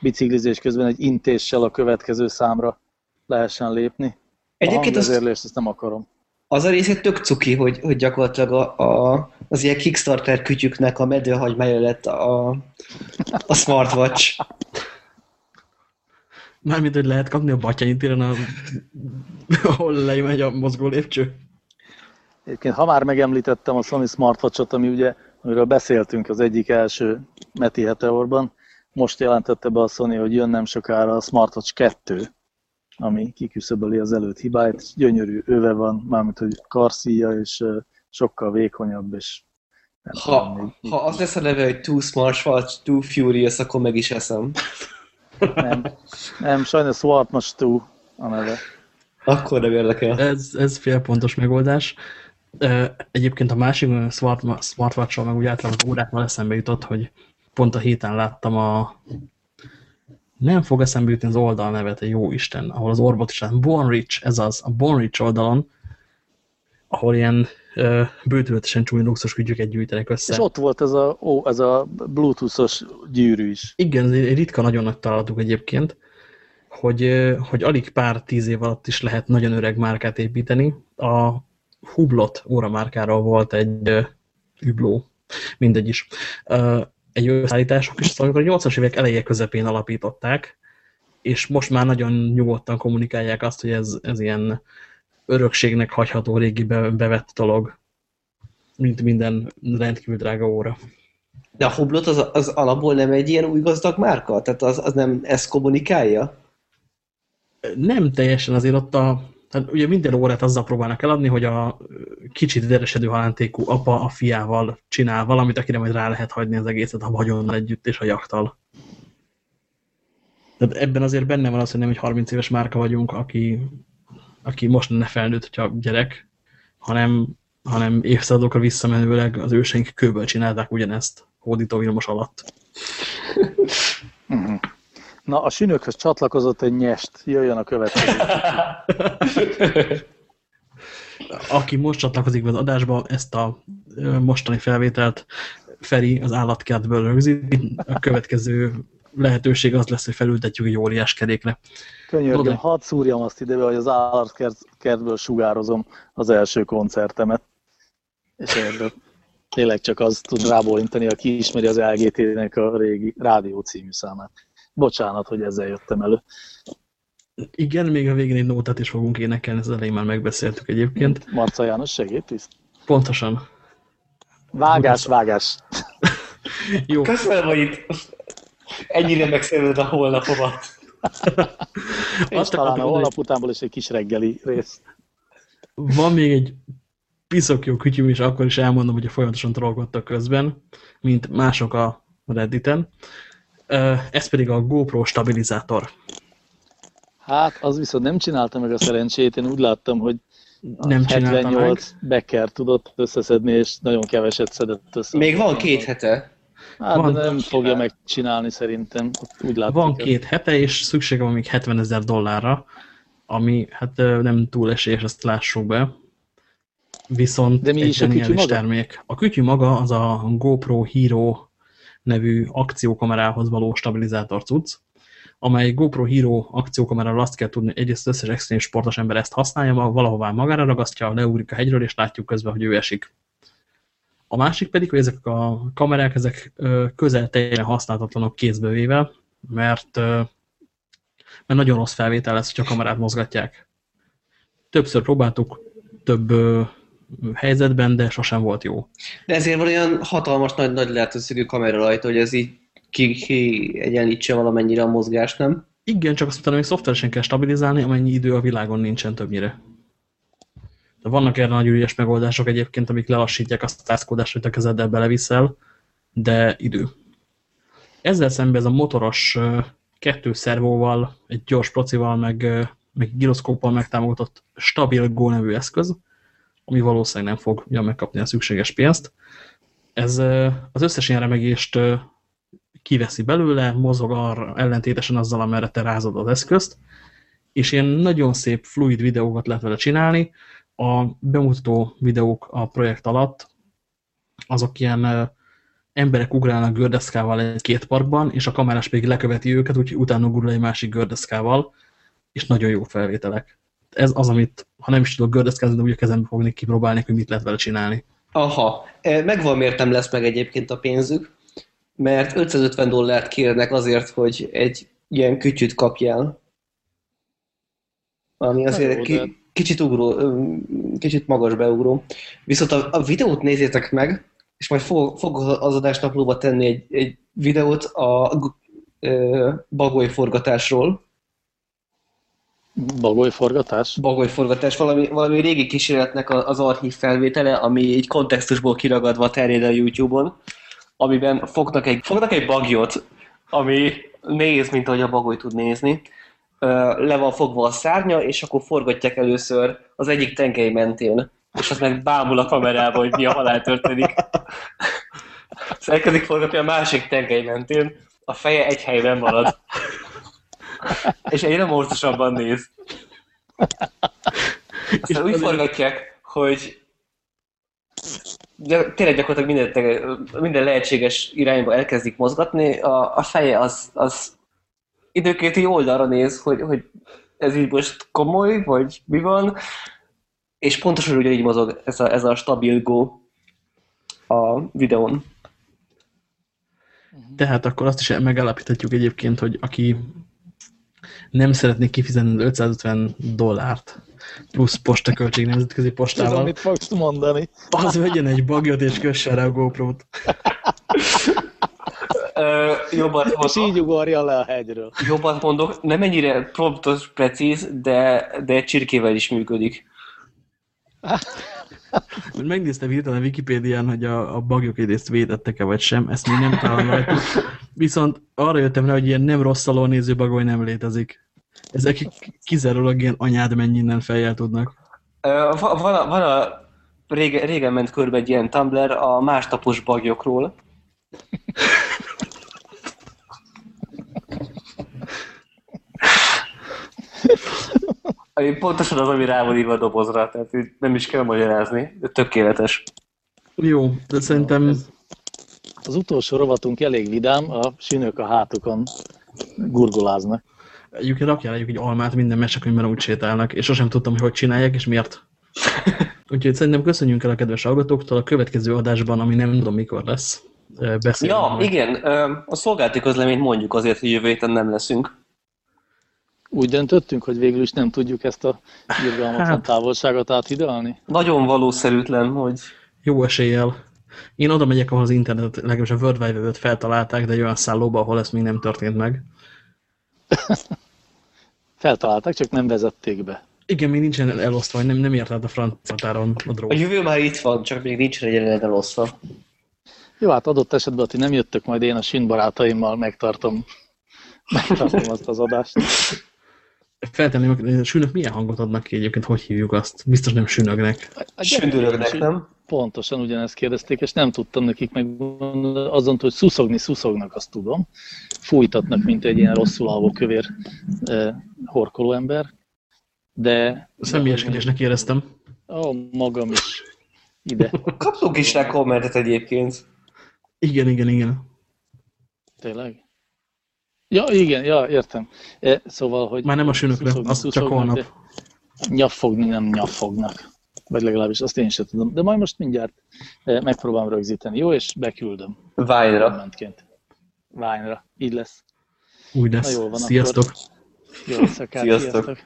biciklizés közben egy intéssel a következő számra lehessen lépni. Egyébként a hangvezérlést ezt nem akarom. Az a része tök cuki, hogy, hogy gyakorlatilag a, a, az ilyen Kickstarter kütyüknek a medőhagymája lett a, a smartwatch. Mármint, hogy lehet kapni a Batyányi téren, a, ahol lemegy a mozgó lépcső. Egyébként, ha már megemlítettem a Sony Smartwatch-ot, ami ugye, amiről beszéltünk az egyik első Meti Heteorban, most jelentette be a Sony, hogy jön nem sokára a Smartwatch 2, ami kiküszöböli az előtt hibáit. Gyönyörű öve van, mármint, hogy karszíja, és sokkal vékonyabb, és ha, tudom, ha az lesz a neve, hogy Too Smartwatch, Too Furious, akkor meg is eszem. Nem, nem sajnos Smartwatch 2 a neve. Akkor nem érdekel. Ez, ez félpontos megoldás. Egyébként a másik smart, smartwatch meg úgy általában óráknál eszembe jutott, hogy pont a héten láttam a nem fog eszembe jutni az oldal nevet, jó Isten, ahol az orbot is Born Rich, ez az, a Born Rich oldalon, ahol ilyen ö, bőtületesen csúny luxus kütyüket gyűjtenek össze. És ott volt ez a, ó, ez a bluetoothos gyűrű is. Igen, ritka nagyon nagy találatuk egyébként, hogy, hogy alig pár tíz év alatt is lehet nagyon öreg márkát építeni. A Hublot óramárkáról volt egy übló, mindegy is egy összeállítások, és amikor a 80-as évek eleje közepén alapították, és most már nagyon nyugodtan kommunikálják azt, hogy ez, ez ilyen örökségnek hagyható régi be, bevett dolog, mint minden rendkívül drága óra. De a Hublot az, az alapból nem egy ilyen új gazdag márka? Tehát az, az nem ezt kommunikálja? Nem teljesen, azért ott a, tehát ugye minden órát azzal próbálnak eladni, hogy a kicsit ideresedő halántékú apa a fiával csinál valamit, akire majd rá lehet hagyni az egészet a vagyonnal együtt és a jaktal. Tehát ebben azért benne van az, hogy nem egy 30 éves márka vagyunk, aki, aki most ne felnőtt, hogyha gyerek, hanem, hanem évszázadokra visszamenőleg az őseink kőből csinálták ugyanezt hódítóvilmos alatt. Na, a sünökhöz csatlakozott egy nyest. Jöjjön a következő. Aki most csatlakozik az adásba, ezt a mostani felvételt Feri az állatkertből rögzít. A következő lehetőség az lesz, hogy felültetjük egy óriás kerékre. Könyörgöm, hadd szúrjam azt ide, hogy az állatkertből sugározom az első koncertemet. És ebből tényleg csak az tud rábólintani, aki ismeri az LGT-nek a régi rádió című számát. Bocsánat, hogy ezzel jöttem elő. Igen, még a végén egy nótát is fogunk énekelni, az elején már megbeszéltük egyébként. Marca János segítészt? Pontosan. Vágás, vágás. Jó. Köszönöm, hogy itt ennyire megszervezed a holnapomat. És talán a holnap utánból is egy kis reggeli rész. Van még egy piszok jó kütyüm, és akkor is elmondom, hogy folyamatosan trollkodtak közben, mint mások a Redditen ez pedig a GoPro stabilizátor. Hát, az viszont nem csinálta meg a szerencsét, én úgy láttam, hogy nem 78 Becker tudott összeszedni, és nagyon keveset szedett össze. Még van két hete. Hát, van, de nem fogja megcsinálni szerintem. Úgy van két hete, és szüksége van még 70 ezer dollárra, ami hát nem túl esélyes, ezt lássuk be. Viszont de mi is a kütyű maga? termék. A kütyű maga az a GoPro Hero nevű akciókamerához való stabilizátor cucc, amely GoPro Hero akciókameráról azt kell tudni, egyrészt az összes extrém sportos ember ezt használja, valahová magára ragasztja, leugrik a hegyről, és látjuk közben, hogy ő esik. A másik pedig, hogy ezek a kamerák, ezek közel teljesen használhatatlanok kézbe véve, mert, mert nagyon rossz felvétel lesz, hogy a kamerát mozgatják. Többször próbáltuk, több helyzetben, de sosem volt jó. De ezért van olyan hatalmas nagy, nagy lehetőségű kamera rajta, hogy ez így ki, ki egyenlítse valamennyire a mozgást, nem? Igen, csak azt utána még szoftveresen kell stabilizálni, amennyi idő a világon nincsen többnyire. De vannak erre nagy ügyes megoldások egyébként, amik lelassítják azt a társzkódást, hogy a kezeddel beleviszel, de idő. Ezzel szemben ez a motoros kettő szervóval, egy gyors procival, meg, meg giroszkóppal megtámogatott stabil Go nevű eszköz, ami valószínűleg nem fogja megkapni a szükséges pénzt. Ez az összes ilyen remegést kiveszi belőle, mozog arra ellentétesen azzal, amerre te rázod az eszközt, és ilyen nagyon szép, fluid videókat lehet vele csinálni. A bemutató videók a projekt alatt, azok ilyen emberek ugrálnak gördeszkával egy-két parkban, és a kamerás pedig leköveti őket, úgyhogy utána ugrál egy másik gördeszkával, és nagyon jó felvételek. Ez az, amit, ha nem is tudok gördeszkázni, de úgy a kezembe fogni kipróbálni, hogy mit lehet vele csinálni. Aha, megvan miért nem lesz meg egyébként a pénzük, mert 550 dollárt kérnek azért, hogy egy ilyen kütyüt kapjál. Ami azért jó, ki, kicsit ugró, kicsit magas beugró. Viszont a, a videót nézzétek meg, és majd fog, fog az adásnaplóba tenni egy, egy videót a ö, bagoly forgatásról. Bagoly forgatás? Bagoly forgatás, valami, valami régi kísérletnek az archív felvétele, ami egy kontextusból kiragadva terjed a YouTube-on, amiben fognak egy, fognak egy bagyot, ami néz, mint ahogy a bagoly tud nézni, le van fogva a szárnya, és akkor forgatják először az egyik tengely mentén és az meg bámul a kamerába, hogy mi a halál történik. Szóval elkezdik forgatni a másik tengely mentén, a feje egy helyben marad. És egyre morzsosabban néz. Aztán úgy forgatják, hogy de tényleg gyakorlatilag minden, minden lehetséges irányba elkezdik mozgatni, a, a feje az, az időként így oldalra néz, hogy, hogy ez így most komoly, vagy mi van, és pontosan ugyanígy mozog ez a, ez a stabil go a videón. Tehát akkor azt is megállapíthatjuk egyébként, hogy aki nem szeretné kifizetni 550 dollárt plusz postaköltség nemzetközi postával. Tudom, mit fogsz mondani. Az vegyen egy bagyot és kösse rá a GoPro-t. jobban mondok. És így ugorja le a hegyről. Jobban mondok, nem ennyire promptos, precíz, de, de csirkével is működik. Hogy megnéztem hirtelen a Wikipédián, hogy a, a bagyok egyrészt védettek-e vagy sem, ezt még nem talán rajta. Viszont arra jöttem rá, hogy ilyen nem rossz néző bagoly nem létezik. Ezek kizárólag ilyen anyád mennyi innen fejjel tudnak. van, a, van a régen, régen ment körbe egy ilyen Tumblr a másnapos bagyokról. Pontosan az, ami rá van írva a dobozra, tehát nem is kell magyarázni, de tökéletes. Jó, de szerintem... Az utolsó rovatunk elég vidám, a sünök a hátukon gurgoláznak. Egyébként rakjál egy almát minden mesekönyvben úgy sétálnak, és sosem tudtam, hogy hogy csinálják, és miért. Úgyhogy szerintem köszönjünk el a kedves hallgatóktól a következő adásban, ami nem tudom mikor lesz. Beszélünk ja, majd. igen, a szolgálati közleményt mondjuk azért, hogy jövő héten nem leszünk úgy döntöttünk, hogy végül is nem tudjuk ezt a irgalmatlan hát, távolságot áthidalni? Nagyon valószerűtlen, hogy... Jó eséllyel. Én oda megyek, ahol az internetet, legalábbis a World Wide Web-et feltalálták, de egy olyan szállóba, ahol ez még nem történt meg. feltalálták, csak nem vezették be. Igen, még nincsen elosztva, nem, nem ért át a franciatáron a drog. A jövő már itt van, csak még nincsen egyenlően elosztva. Jó, hát adott esetben, hogy nem jöttök, majd én a sin barátaimmal megtartom, megtartom azt az adást feltenném, hogy a sűnök milyen hangot adnak ki egyébként, hogy hívjuk azt? Biztos nem sűnögnek. Sündörögnek, nem? Pontosan ugyanezt kérdezték, és nem tudtam nekik meg azon, hogy szuszogni szuszognak, azt tudom. Fújtatnak, mint egy ilyen rosszul alvó kövér eh, horkoló ember. De... Személyeskedésnek éreztem. Ó, magam is. Ide. Kaptunk is rá kommentet egyébként. Igen, igen, igen. Tényleg? Ja, igen, ja, értem. E, szóval, hogy... Már nem a sünökre, az csak holnap. Nyafogni nem nyafognak. Vagy legalábbis azt én sem tudom. De majd most mindjárt e, megpróbálom rögzíteni. Jó, és beküldöm. Vine-ra. Vine-ra. Így lesz. Úgy lesz. Na, jól van, Sziasztok. Akkor... Jó, Sziasztok. Sziasztok.